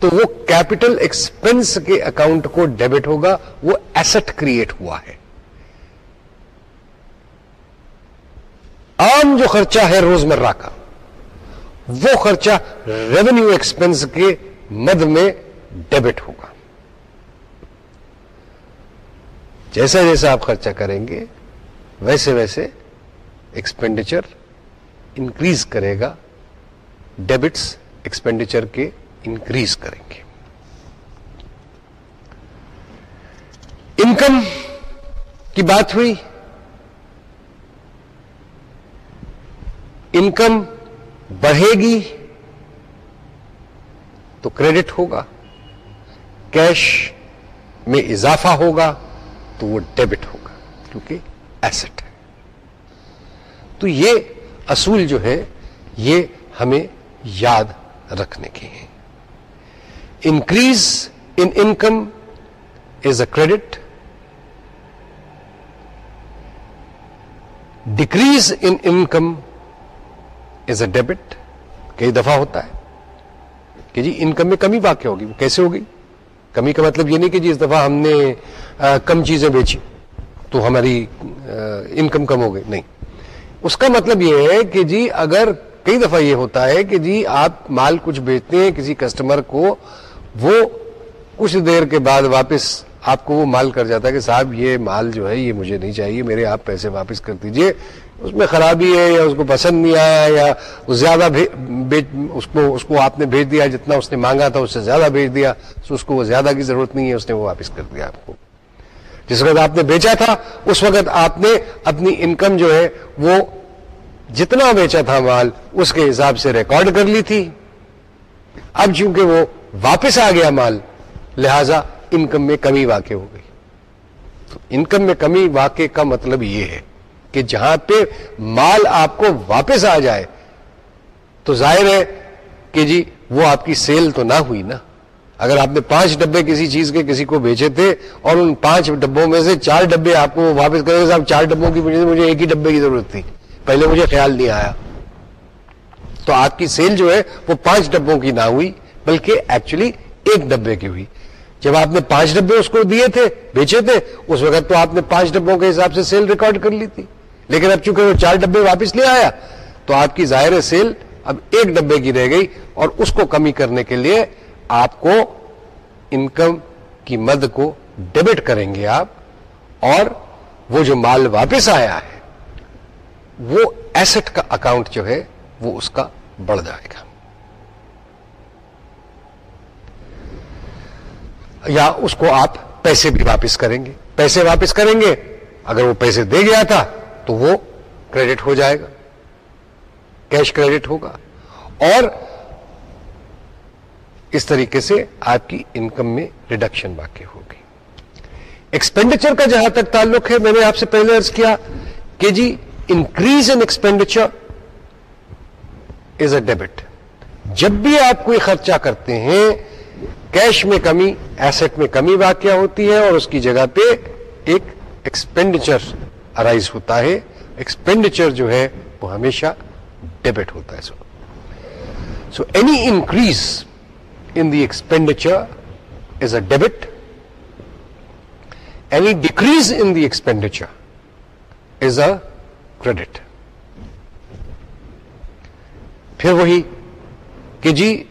تو وہ کیپٹل ایکسپینس کے اکاؤنٹ کو ڈیبٹ ہوگا، وہ ایسٹ کریٹ ہوا ہے۔ عام جو خرچہ ہے روزمرہ کا، وہ خرچہ ریونیو ایکسپینس کے مد میں ڈیبٹ ہوگا۔ جیسا جیسا آپ خرچہ کریں گے، ویسے ویسے ایکسپینڈیچر انکریز کرے گا۔ ڈیبٹس ایکسپینڈیچر کے انکریز کریں گے۔ انکم کی بات ہوئی۔ انکم بڑھے گی تو کریڈٹ ہوگا۔ کیش میں اضافہ ہوگا تو وہ ڈیبٹ ہوگا کیونکہ ایسٹ ہے۔ تو یہ اصول جو ہے، یہ ہمیں یاد رکھنے کے ہیں۔ Increase in income is a credit decrease in income is a debit کئی دفعہ ہوتا ہے کہ جی انکم میں کمی واقع ہوگی، وہ کیسے ہوگی؟ کمی کا مطلب یہ نہیں کہ جی اس دفعہ ہم نے کم چیزیں بیچی تو ہماری انکم کم ہو گئی، نہیں۔ اس کا مطلب یہ ہے کہ جی اگر کئی دفعہ یہ ہوتا ہے کہ جی آپ مال کچھ بیچتے ہیں، کسی کسٹمر کو وہ کچھ دیر کے بعد واپس آپ کو وہ مال کر جاتا ہے کہ صاحب یہ مال جو ہے، یہ مجھے نہیں چاہیے، میرے آپ پیسے واپس کر دیجیے۔ اس میں خرابی ہے یا اس کو پسند نہیں آیا یا زیادہ اس کو اس کو آپ نے بھیج دیا، جتنا اس نے مانگا تھا اس سے زیادہ بھیج دیا، تو اس کو وہ زیادہ کی ضرورت نہیں ہے، اس نے وہ واپس کر دیا آپ کو۔ جس وقت آپ نے بیچا تھا، اس وقت آپ نے اپنی انکم جو ہے وہ جتنا بیچا تھا مال، اس کے حساب سے ریکارڈ کر لی تھی۔ اب چونکہ وہ واپس آ گیا مال، لہذا انکم میں کمی واقع ہو گئی۔ تو انکم میں کمی واقع کا مطلب یہ ہے کہ جہاں پہ مال آپ کو واپس آ جائے، تو ظاہر ہے کہ جی وہ آپ کی سیل تو نہ ہوئی نا۔ اگر آپ نے پانچ ڈبے کسی چیز کے کسی کو بیچے تھے اور ان پانچ ڈبوں میں سے چار ڈبے آپ کو واپس کریں صاحب، چار ڈبوں کی مجھے ایک ہی ڈبے کی ضرورت تھی۔ پہلے مجھے خیال نہیں آیا۔ تو آپ کی سیل جو ہے وہ پانچ ڈبوں کی نہ ہوئی، بلکہ ایکچولی ایک ڈبے کی ہوئی۔ جب آپ نے پانچ ڈبے اس کو دیے تھے، بیچے تھے، اس وقت تو آپ نے پانچ ڈبوں کے حساب سے سیل ریکارڈ کر لی تھی۔ لیکن اب چونکہ وہ چار ڈبے واپس لے آیا، تو آپ کی ظاہر سیل اب ایک ڈبے کی رہ گئی اور اس کو کمی کرنے کے لیے آپ کو انکم کی مد کو ڈیبٹ کریں گے آپ اور وہ جو مال واپس آیا ہے وہ ایسٹ کا اکاؤنٹ جو ہے وہ اس کا بڑھ جائے گا۔ یا اس کو آپ پیسے بھی واپس کریں گے۔ پیسے واپس کریں گے۔ اگر وہ پیسے دے گیا تھا تو وہ کریڈٹ ہو جائے گا۔ کیش کریڈٹ ہوگا۔ اور اس طریقے سے آپ کی انکم میں ریڈکشن واقع ہوگی۔ ایکسپینڈیچر کا جہاں تک تعلق ہے، میں نے آپ سے پہلے ارض کیا کہ جی increase in expenditure is a debit جب بھی آپ کوئی خرچہ کرتے ہیں کیش میں کمی ایسٹ میں کمی واقع ہوتی ہے اور اس کی جگہ پہ ایک ایکسپینڈیچر ارائیز ہوتا ہے۔ ایکسپینڈیچر جو ہے، وہ ہمیشہ ڈیبٹ ہوتا ہے۔ So any increase in the expenditure is a debit any decrease in the expenditure is a credit. پھر وہی کہ جی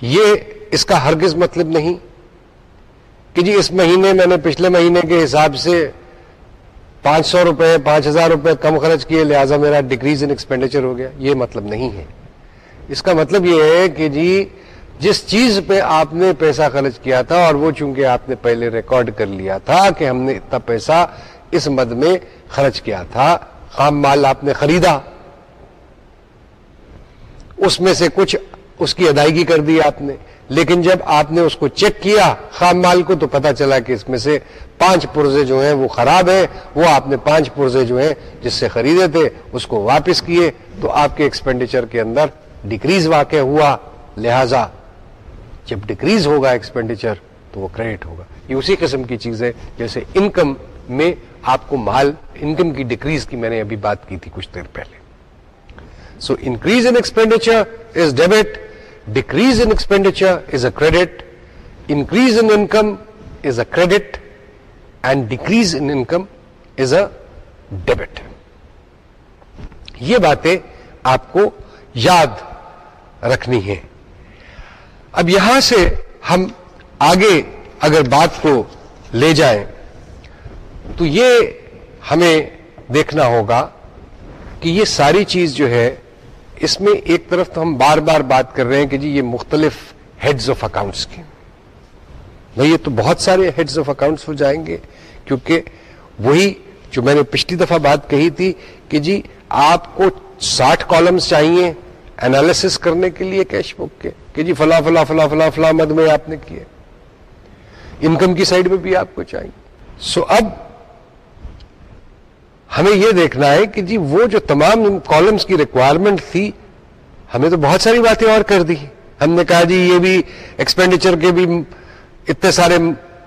یہ اس کا ہرگز مطلب نہیں کہ جی اس مہینے میں نے پچھلے مہینے کے حساب سے پانچ سو روپے، پانچ ہزار روپے کم خرچ کیے، لہٰذا میرا ڈگریز ان ایکسپینڈیچر ہو گیا۔ یہ مطلب نہیں ہے۔ اس کا مطلب یہ ہے کہ جی جس چیز پہ آپ نے پیسہ خرچ کیا تھا اور وہ چونکہ آپ نے پہلے ریکارڈ کر لیا تھا کہ ہم نے اتنا پیسہ اس مد میں خرچ کیا تھا، خام مال آپ نے خریدا۔ اس میں سے کچھ اس کی ادائیگی کر دی آپ نے۔ لیکن جب آپ نے اس کو چیک کیا خام مال کو، تو پتا چلا کہ اس میں سے پانچ پرزے جو ہیں وہ خراب ہیں۔ وہ آپ نے پانچ پرزے جو ہیں جس سے خریدے تھے، اس کو واپس کیے۔ تو آپ کے ایکسپینڈیچر کے اندر ڈیکریز واقع ہوا۔ لہذا جب ڈیکریز ہوگا ایکسپینڈیچر تو وہ کریڈٹ ہوگا۔ یہ اسی قسم کی چیز ہے جیسے انکم میں آپ کو مال انکم کی ڈیکریز کی میں نے ابھی بات کی تھی کچھ دیر پہلے۔ So increase in expenditure is debit decrease in expenditure is a credit increase in income is a credit and decrease in income is a debit یہ باتیں آپ کو یاد رکھنی ہے اب یہاں سے ہم آگے اگر بات کو لے جائیں تو یہ ہمیں دیکھنا ہوگا کہ یہ ساری چیز جو ہے، اس میں ایک طرف تو ہم بار بار بات کر رہے ہیں کہ جی یہ مختلف ہیڈز آف اکاؤنٹس کی۔ بھائی یہ تو بہت سارے ہیڈز آف اکاؤنٹس ہو جائیں گے، کیونکہ وہی جو میں نے پچھلی دفعہ بات کہی تھی کہ جی آپ کو ساٹھ کالمس چاہیے انالیس کرنے کے لیے کیش بک کے، کہ جی فلاں فلاں فلاں فلاں فلاں مد میں آپ نے کیے۔ انکم کی سائڈ میں بھی آپ کو چاہیے۔ سو so اب ہمیں یہ دیکھنا ہے کہ جی وہ جو تمام کالمس کی ریکوائرمنٹ تھی، ہمیں تو بہت ساری باتیں اور کر دی۔ ہم نے کہا جی یہ بھی ایکسپینڈیچر کے بھی اتنے سارے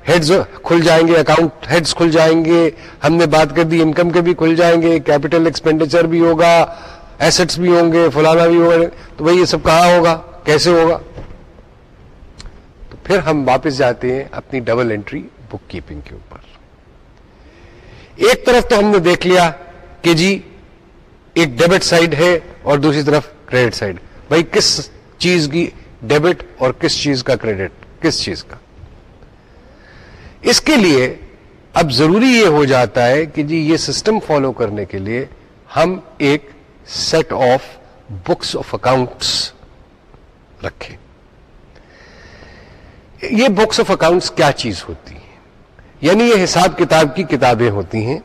ہیڈز کھل جائیں گے اکاؤنٹ ہیڈز کھل جائیں گے۔ ہم نے بات کر دی انکم کے بھی کھل جائیں گے کیپٹل ایکسپینڈیچر بھی ہوگا ایسٹس بھی ہوں گے، فلانا بھی ہوگا۔ تو بھائی یہ سب کہاں ہوگا؟ کیسے ہوگا؟ تو پھر ہم واپس جاتے ہیں اپنی ڈبل انٹری بک کیپنگ کے اوپر۔ ایک طرف تو ہم نے دیکھ لیا کہ جی ایک ڈیبٹ سائڈ ہے اور دوسری طرف کریڈٹ سائڈ بھائی، کس چیز کی ڈیبٹ اور کس چیز کا کریڈٹ کس چیز کا؟ اس کے لیے اب ضروری یہ ہو جاتا ہے کہ جی یہ سسٹم فالو کرنے کے لیے ہم ایک set of books of accounts رکھیں۔ یہ بکس آف اکاؤنٹس کیا چیز ہوتی؟ ہے یعنی یہ حساب کتاب کی کتابیں ہوتی ہیں۔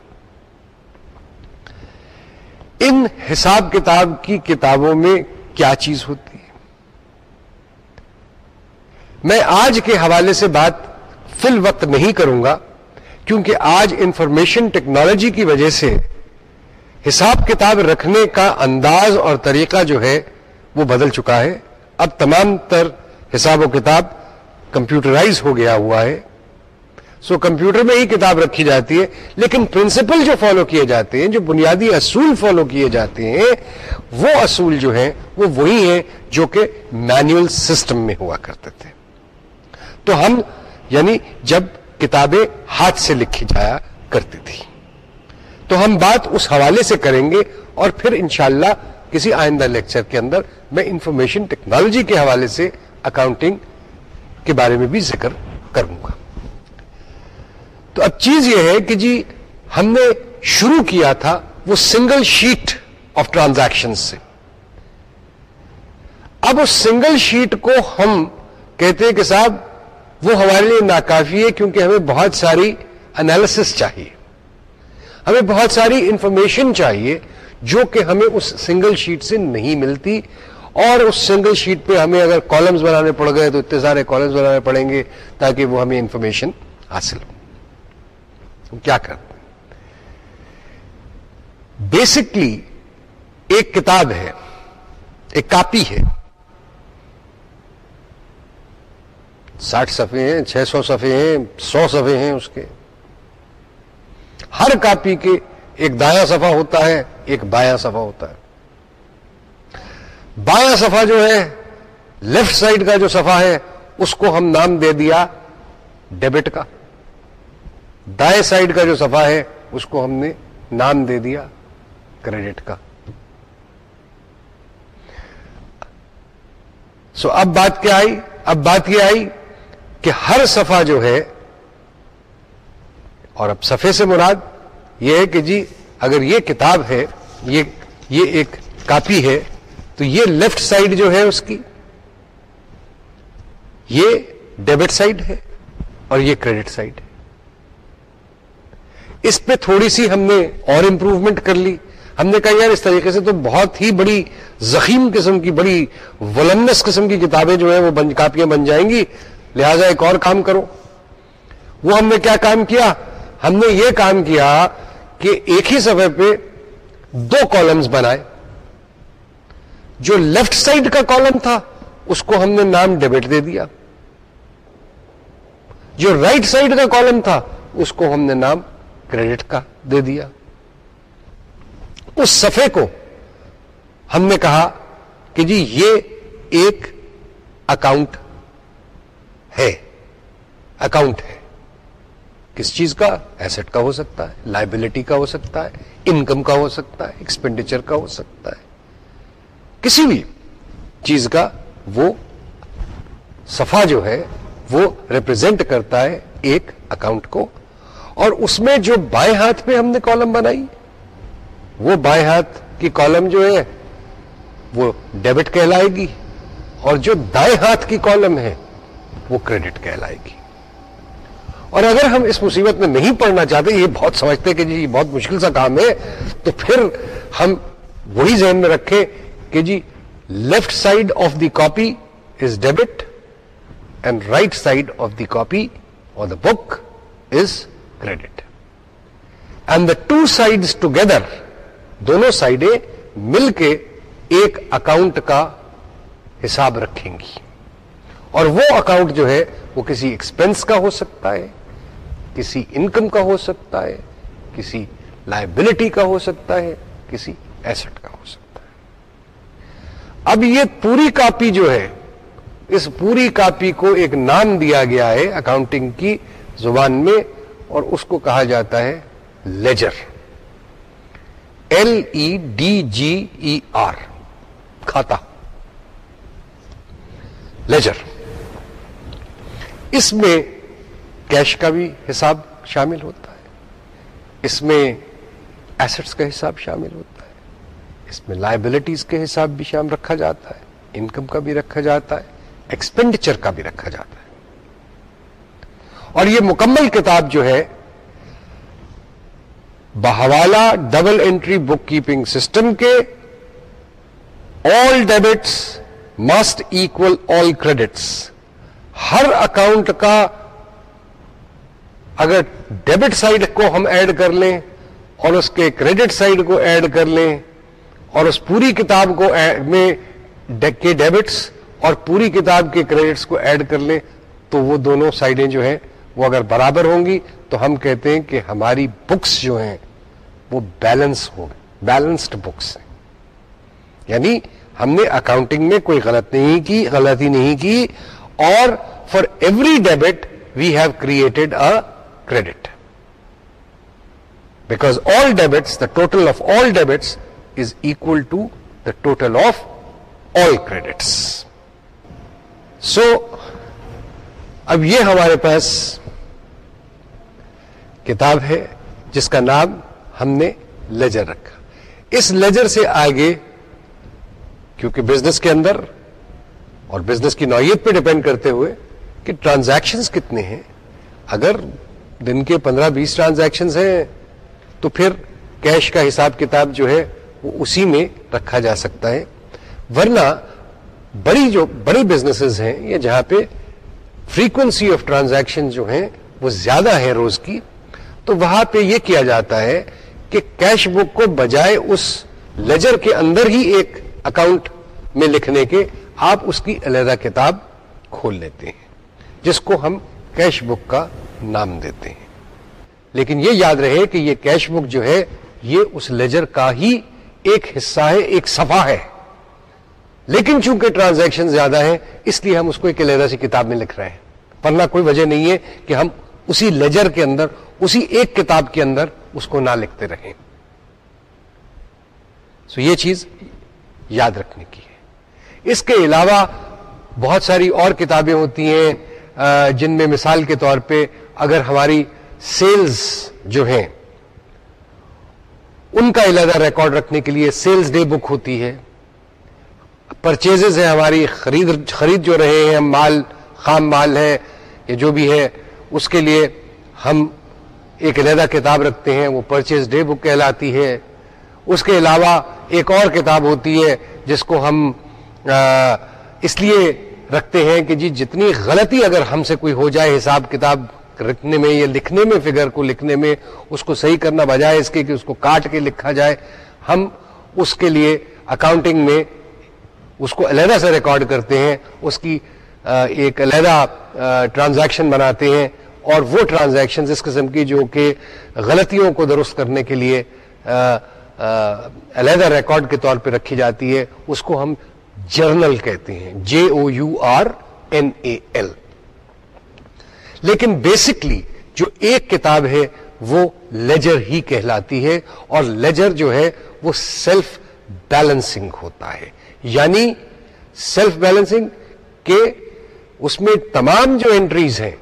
ان حساب کتاب کی کتابوں میں کیا چیز ہوتی ہے؟ میں آج کے حوالے سے بات فی الوقت نہیں کروں گا، کیونکہ آج انفارمیشن ٹیکنالوجی کی وجہ سے حساب کتاب رکھنے کا انداز اور طریقہ جو ہے وہ بدل چکا ہے۔ اب تمام تر حساب و کتاب کمپیوٹرائز ہو گیا ہوا ہے۔ سو کمپیوٹر میں ہی کتاب رکھی جاتی ہے، لیکن پرنسپل جو فالو کیے جاتے ہیں، جو بنیادی اصول فالو کیے جاتے ہیں، وہ اصول جو ہیں، وہ وہی ہیں جو کہ مینوئل سسٹم میں ہوا کرتے تھے۔ تو ہم یعنی جب کتابیں ہاتھ سے لکھی جایا کرتی تھی تو ہم بات اس حوالے سے کریں گے اور پھر انشاءاللہ کسی آئندہ لیکچر کے اندر میں انفارمیشن ٹیکنالوجی کے حوالے سے اکاؤنٹنگ کے بارے میں بھی ذکر کروں گا۔ تو اب چیز یہ ہے کہ جی ہم نے شروع کیا تھا وہ سنگل شیٹ آف ٹرانزیکشن سے۔ اب اس سنگل شیٹ کو ہم کہتے ہیں کہ صاحب، وہ ہمارے لیے ناکافی ہے کیونکہ ہمیں بہت ساری انالیس چاہیے۔ ہمیں بہت ساری انفارمیشن چاہیے جو کہ ہمیں اس سنگل شیٹ سے نہیں ملتی۔ اور اس سنگل شیٹ پہ ہمیں اگر کالمز بنانے پڑ گئے تو اتنے سارے کالمز بنانے پڑیں گے تاکہ وہ ہمیں انفارمیشن حاصل ہو۔ کیا کرتے بیسکلی ایک کتاب ہے، ایک کاپی ہے۔ ساٹھ صفحے ہیں، چھ سو صفحے ہیں، سو صفحے ہیں اس کے۔ ہر کاپی کے ایک دایا صفحہ ہوتا ہے، ایک بایا صفحہ ہوتا ہے۔ بایا صفحہ جو ہے لیفٹ سائڈ کا جو صفحہ ہے، اس کو ہم نام دے دیا ڈیبٹ کا۔ دائیں سائڈ کا جو صفحہ ہے، اس کو ہم نے نام دے دیا کریڈٹ کا۔ سو اب بات کیا آئی؟ اب بات یہ آئی کہ ہر صفحہ جو ہے، اور اب صفحے سے مراد یہ ہے کہ جی اگر یہ کتاب ہے، یہ یہ ایک کاپی ہے، تو یہ لیفٹ سائڈ جو ہے اس کی، یہ ڈیبٹ سائڈ ہے اور یہ کریڈٹ سائڈ ہے۔ اس پہ تھوڑی سی ہم نے اور امپروومنٹ کر لی۔ ہم نے کہا یار اس طریقے سے تو بہت ہی بڑی زخیم قسم کی، بڑی ولنس قسم کی کتابیں جو ہیں وہ کاپیاں بن جائیں گی۔ لہذا ایک اور کام کرو۔ وہ ہم نے کیا کام کیا؟ ہم نے یہ کام کیا کہ ایک ہی صفحے پہ دو کالمز بنائے۔ جو لیفٹ سائڈ کا کالم تھا، اس کو ہم نے نام ڈیبٹ دے دیا۔ جو رائٹ سائڈ کا کالم تھا، اس کو ہم نے نام کریڈٹ کا دے دیا۔ اس صفحے کو ہم نے کہا کہ جی یہ ایک اکاؤنٹ ہے۔ اکاؤنٹ ہے۔ کس چیز کا؟ ایسٹ کا ہو سکتا ہے، لائبلٹی کا ہو سکتا ہے، انکم کا ہو سکتا ہے، ایکسپینڈیچر کا ہو سکتا ہے۔ کسی بھی چیز کا وہ صفحہ جو ہے وہ ریپرزینٹ کرتا ہے ایک اکاؤنٹ کو۔ اور اس میں جو بائیں ہاتھ پہ ہم نے کالم بنائی، وہ بائیں ہاتھ کی کالم جو ہے، وہ ڈیبٹ کہلائے گی اور جو دائیں ہاتھ کی کالم ہے، وہ کریڈٹ کہلائے گی۔ اور اگر ہم اس مصیبت میں نہیں پڑھنا چاہتے، یہ بہت سمجھتے کہ جی یہ بہت مشکل سا کام ہے، تو پھر ہم وہی ذہن میں رکھیں کہ جی left side of the copy is debit and right side of the copy اور the book is credit and the two side together دونوں سائڈیں مل کے ایک اکاؤنٹ کا حساب رکھیں گی اور وہ اکاؤنٹ جو ہے وہ کسی ایکسپینس کا ہو سکتا ہے کسی انکم کا ہو سکتا ہے کسی لائبلٹی کا ہو سکتا ہے کسی ایسٹ کا ہو سکتا ہے اب یہ پوری کاپی جو ہے اس پوری کاپی کو ایک نام دیا گیا ہے اکاؤنٹنگ کی زبان میں اور اس کو کہا جاتا ہے ledger. L E D G E R کھاتا. لیجر. اس میں کیش کا بھی حساب شامل ہوتا ہے. اس میں ایسٹس کا حساب شامل ہوتا ہے. اس میں لائبلٹیز کے حساب بھی شام رکھا جاتا ہے. انکم کا بھی رکھا جاتا ہے. ایکسپینڈیچر کا بھی رکھا جاتا ہے. اور یہ مکمل کتاب جو ہے، بحوالہ ڈبل انٹری بک کیپنگ سسٹم کے all debits must equal all credits ہر اکاؤنٹ کا اگر ڈیبٹ سائڈ کو ہم ایڈ کر لیں اور اس کے کریڈٹ سائڈ کو ایڈ کر لیں اور اس پوری کتاب کو میں کے ڈیبٹس اور پوری کتاب کے کریڈٹس کو ایڈ کر لیں، تو وہ دونوں سائڈیں جو ہیں وہ اگر برابر ہوں گی تو ہم کہتے ہیں کہ ہماری بکس جو ہیں وہ بیلنس ہو بیلنسڈ بکس ہیں۔ یعنی ہم نے اکاؤنٹنگ میں کوئی غلط نہیں کی، غلطی نہیں کی، اور for every debit we have created a credit because all debits the total of all debits is equal to the total of all credits so اب یہ ہمارے پاس کتاب ہے جس کا نام ہم نے لیجر رکھا۔ اس لیجر سے آگے کیونکہ بزنس کے اندر اور بزنس کی نوعیت پہ ڈپینڈ کرتے ہوئے کہ ٹرانزیکشن کتنے ہیں۔ اگر دن کے پندرہ بیس ٹرانزیکشن ہیں تو پھر کیش کا حساب کتاب جو ہے وہ اسی میں رکھا جا سکتا ہے۔ ورنہ بڑی جو بڑی بزنس ہیں یا جہاں پہ فریکوینسی آف ٹرانزیکشن جو ہیں وہ زیادہ ہے روز کی تو وہاں پہ یہ کیا جاتا ہے کہ کیش بک کو بجائے اس لیجر کے اندر ہی ایک اکاؤنٹ میں لکھنے کے آپ اس کی علیحدہ کتاب کھول لیتے ہیں، جس کو ہم کیش بک کا نام دیتے ہیں۔ لیکن یہ یاد رہے کہ یہ کیش بک جو ہے، یہ اس لیجر کا ہی ایک حصہ ہے، ایک صفحہ ہے۔ لیکن چونکہ ٹرانزیکشن زیادہ ہے اس لیے ہم اس کو ایک علیحدہ سی کتاب میں لکھ رہے ہیں۔ ورنہ کوئی وجہ نہیں ہے کہ ہم اسی لیجر کے اندر اسی ایک کتاب کے اندر اس کو نہ لکھتے رہیں۔ سو یہ چیز یاد رکھنے کی ہے۔ اس کے علاوہ بہت ساری اور کتابیں ہوتی ہیں جن میں مثال کے طور پہ اگر ہماری سیلز جو ہیں، ان کا علیحدہ ریکارڈ رکھنے کے لیے سیلز ڈے بک ہوتی ہے۔ پرچیز ہیں ہماری، خرید خرید جو رہے ہیں مال، خام مال ہے یا جو بھی ہے اس کے لیے ہم ایک علیحدہ کتاب رکھتے ہیں، وہ پرچیز ڈے بک کہلاتی ہے۔ اس کے علاوہ ایک اور کتاب ہوتی ہے، جس کو ہم اس لیے رکھتے ہیں کہ جی جتنی غلطی اگر ہم سے کوئی ہو جائے حساب کتاب رکھنے میں یا لکھنے میں فگر کو لکھنے میں، اس کو صحیح کرنا بجائے اس کے کہ اس کو کاٹ کے لکھا جائے، ہم اس کے لیے اکاؤنٹنگ میں اس کو علیحدہ سے ریکارڈ کرتے ہیں۔ اس کی ایک علیحدہ ٹرانزیکشن بناتے ہیں۔ اور وہ ٹرانزیکشن اس قسم کی جو کہ غلطیوں کو درست کرنے کے لیے علیحدہ ریکارڈ کے طور پہ رکھی جاتی ہے، اس کو ہم جرنل کہتے ہیں J O U R N A L لیکن بیسکلی جو ایک کتاب ہے، وہ لیجر ہی کہلاتی ہے، اور لیجر جو ہے، وہ سیلف بیلنسنگ ہوتا ہے۔ یعنی سیلف بیلنسنگ کہ اس میں تمام جو انٹریز ہیں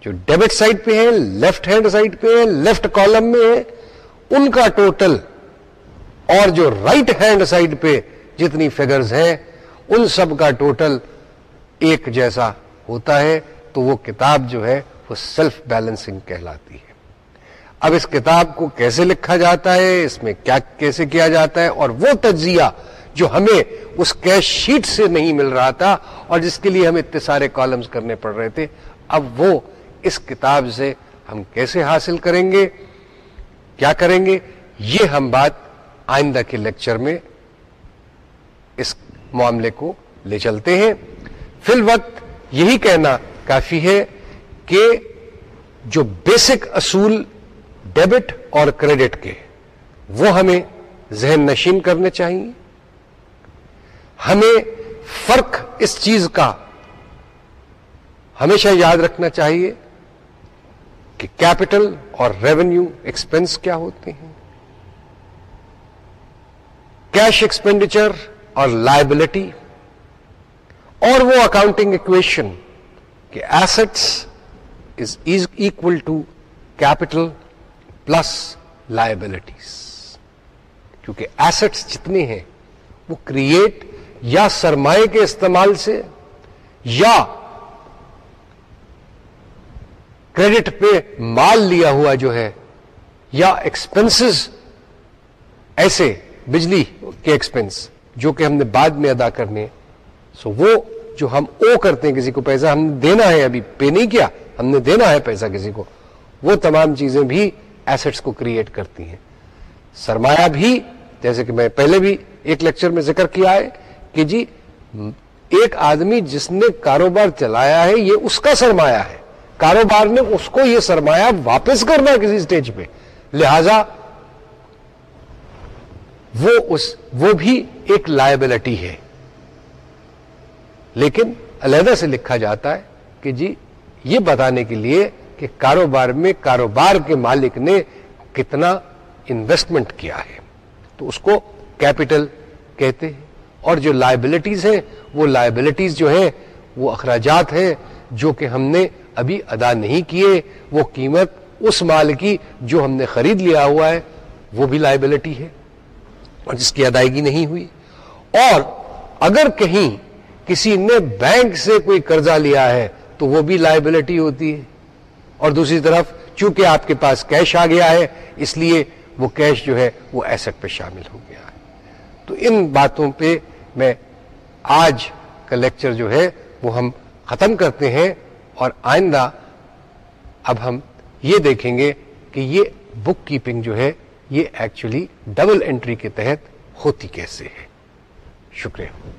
جو ڈیبٹ سائڈ پہ ہیں لیفٹ ہینڈ سائڈ پہ ہیں لیفٹ کالم میں ہیں ان کا ٹوٹل اور جو رائٹ ہینڈ سائڈ پہ جتنی فگرز ہیں، ان سب کا ٹوٹل ایک جیسا ہوتا ہے۔ تو وہ کتاب جو ہے، وہ سیلف بیلنسنگ کہلاتی ہے۔ اب اس کتاب کو کیسے لکھا جاتا ہے، اس میں کیا کیسے کیا جاتا ہے؟ اور وہ تجزیہ جو ہمیں اس کیش شیٹ سے نہیں مل رہا تھا اور جس کے لیے ہمیں اتنے سارے کالمز کرنے پڑ رہے تھے، اب وہ اس کتاب سے ہم کیسے حاصل کریں گے؟ کیا کریں گے؟ یہ ہم بات آئندہ کے لیکچر میں اس معاملے کو لے چلتے ہیں۔ فی الوقت یہی کہنا کافی ہے کہ جو بیسک اصول ڈیبٹ اور کریڈٹ کے، وہ ہمیں ذہن نشین کرنے چاہیے۔ ہمیں فرق اس چیز کا ہمیشہ یاد رکھنا چاہیے کہ کیپٹل اور ریونیو ایکسپنس کیا ہوتے ہیں? کیش ایکسپینڈیچر اور لائبلٹی اور وہ اکاؤنٹنگ اکویشن کہ assets is equal to capital plus liabilities کیونکہ ایسٹس جتنے ہیں وہ کریٹ یا سرمایہ کے استعمال سے یا کریڈٹ پہ مال لیا ہوا جو ہے، یا ایکسپنسز ایسے بجلی کے ایکسپنس جو کہ ہم نے بعد میں ادا کرنے سو وہ جو ہم او کرتے ہیں کسی کو پیسہ، ہم نے دینا ہے ابھی پے نہیں کیا، ہم نے دینا ہے پیسہ کسی کو، وہ تمام چیزیں بھی ایسٹس کو کریٹ کرتی ہیں۔ سرمایہ بھی، جیسے کہ میں پہلے بھی ایک لیکچر میں ذکر کیا ہے کہ جی ایک آدمی جس نے کاروبار چلایا ہے، یہ اس کا سرمایہ ہے۔ کاروبار نے اس کو یہ سرمایہ واپس کرنا ہے کسی اسٹیج پہ۔ لہذا وہ اس وہ بھی ایک لائبلٹی ہے۔ لیکن علیحدہ سے لکھا جاتا ہے کہ جی یہ بتانے کے لیے کہ کاروبار میں کاروبار کے مالک نے کتنا انویسٹمنٹ کیا ہے۔ تو اس کو کیپٹل کہتے ہیں۔ اور جو لائبلٹیز ہیں، وہ لائبلٹیز جو ہیں، وہ اخراجات ہیں جو کہ ہم نے ابھی ادا نہیں کیے، وہ قیمت اس مال کی جو ہم نے خرید لیا ہوا ہے، وہ بھی لائبلٹی ہے۔ اور جس کی ادائیگی نہیں ہوئی۔ اور اگر کہیں کسی نے بینک سے کوئی قرضہ لیا ہے، تو وہ بھی لائبلٹی ہوتی ہے۔ اور دوسری طرف، چونکہ آپ کے پاس کیش آ گیا ہے، اس لیے وہ کیش جو ہے، وہ ایسٹ پہ شامل ہو گیا ہے۔ تو ان باتوں پہ میں آج کا لیکچر جو ہے، وہ ہم ختم کرتے ہیں۔ اور آئندہ اب ہم یہ دیکھیں گے کہ یہ بک کیپنگ جو ہے، یہ ایکچولی ڈبل انٹری کے تحت ہوتی کیسے ہے۔ شکریہ۔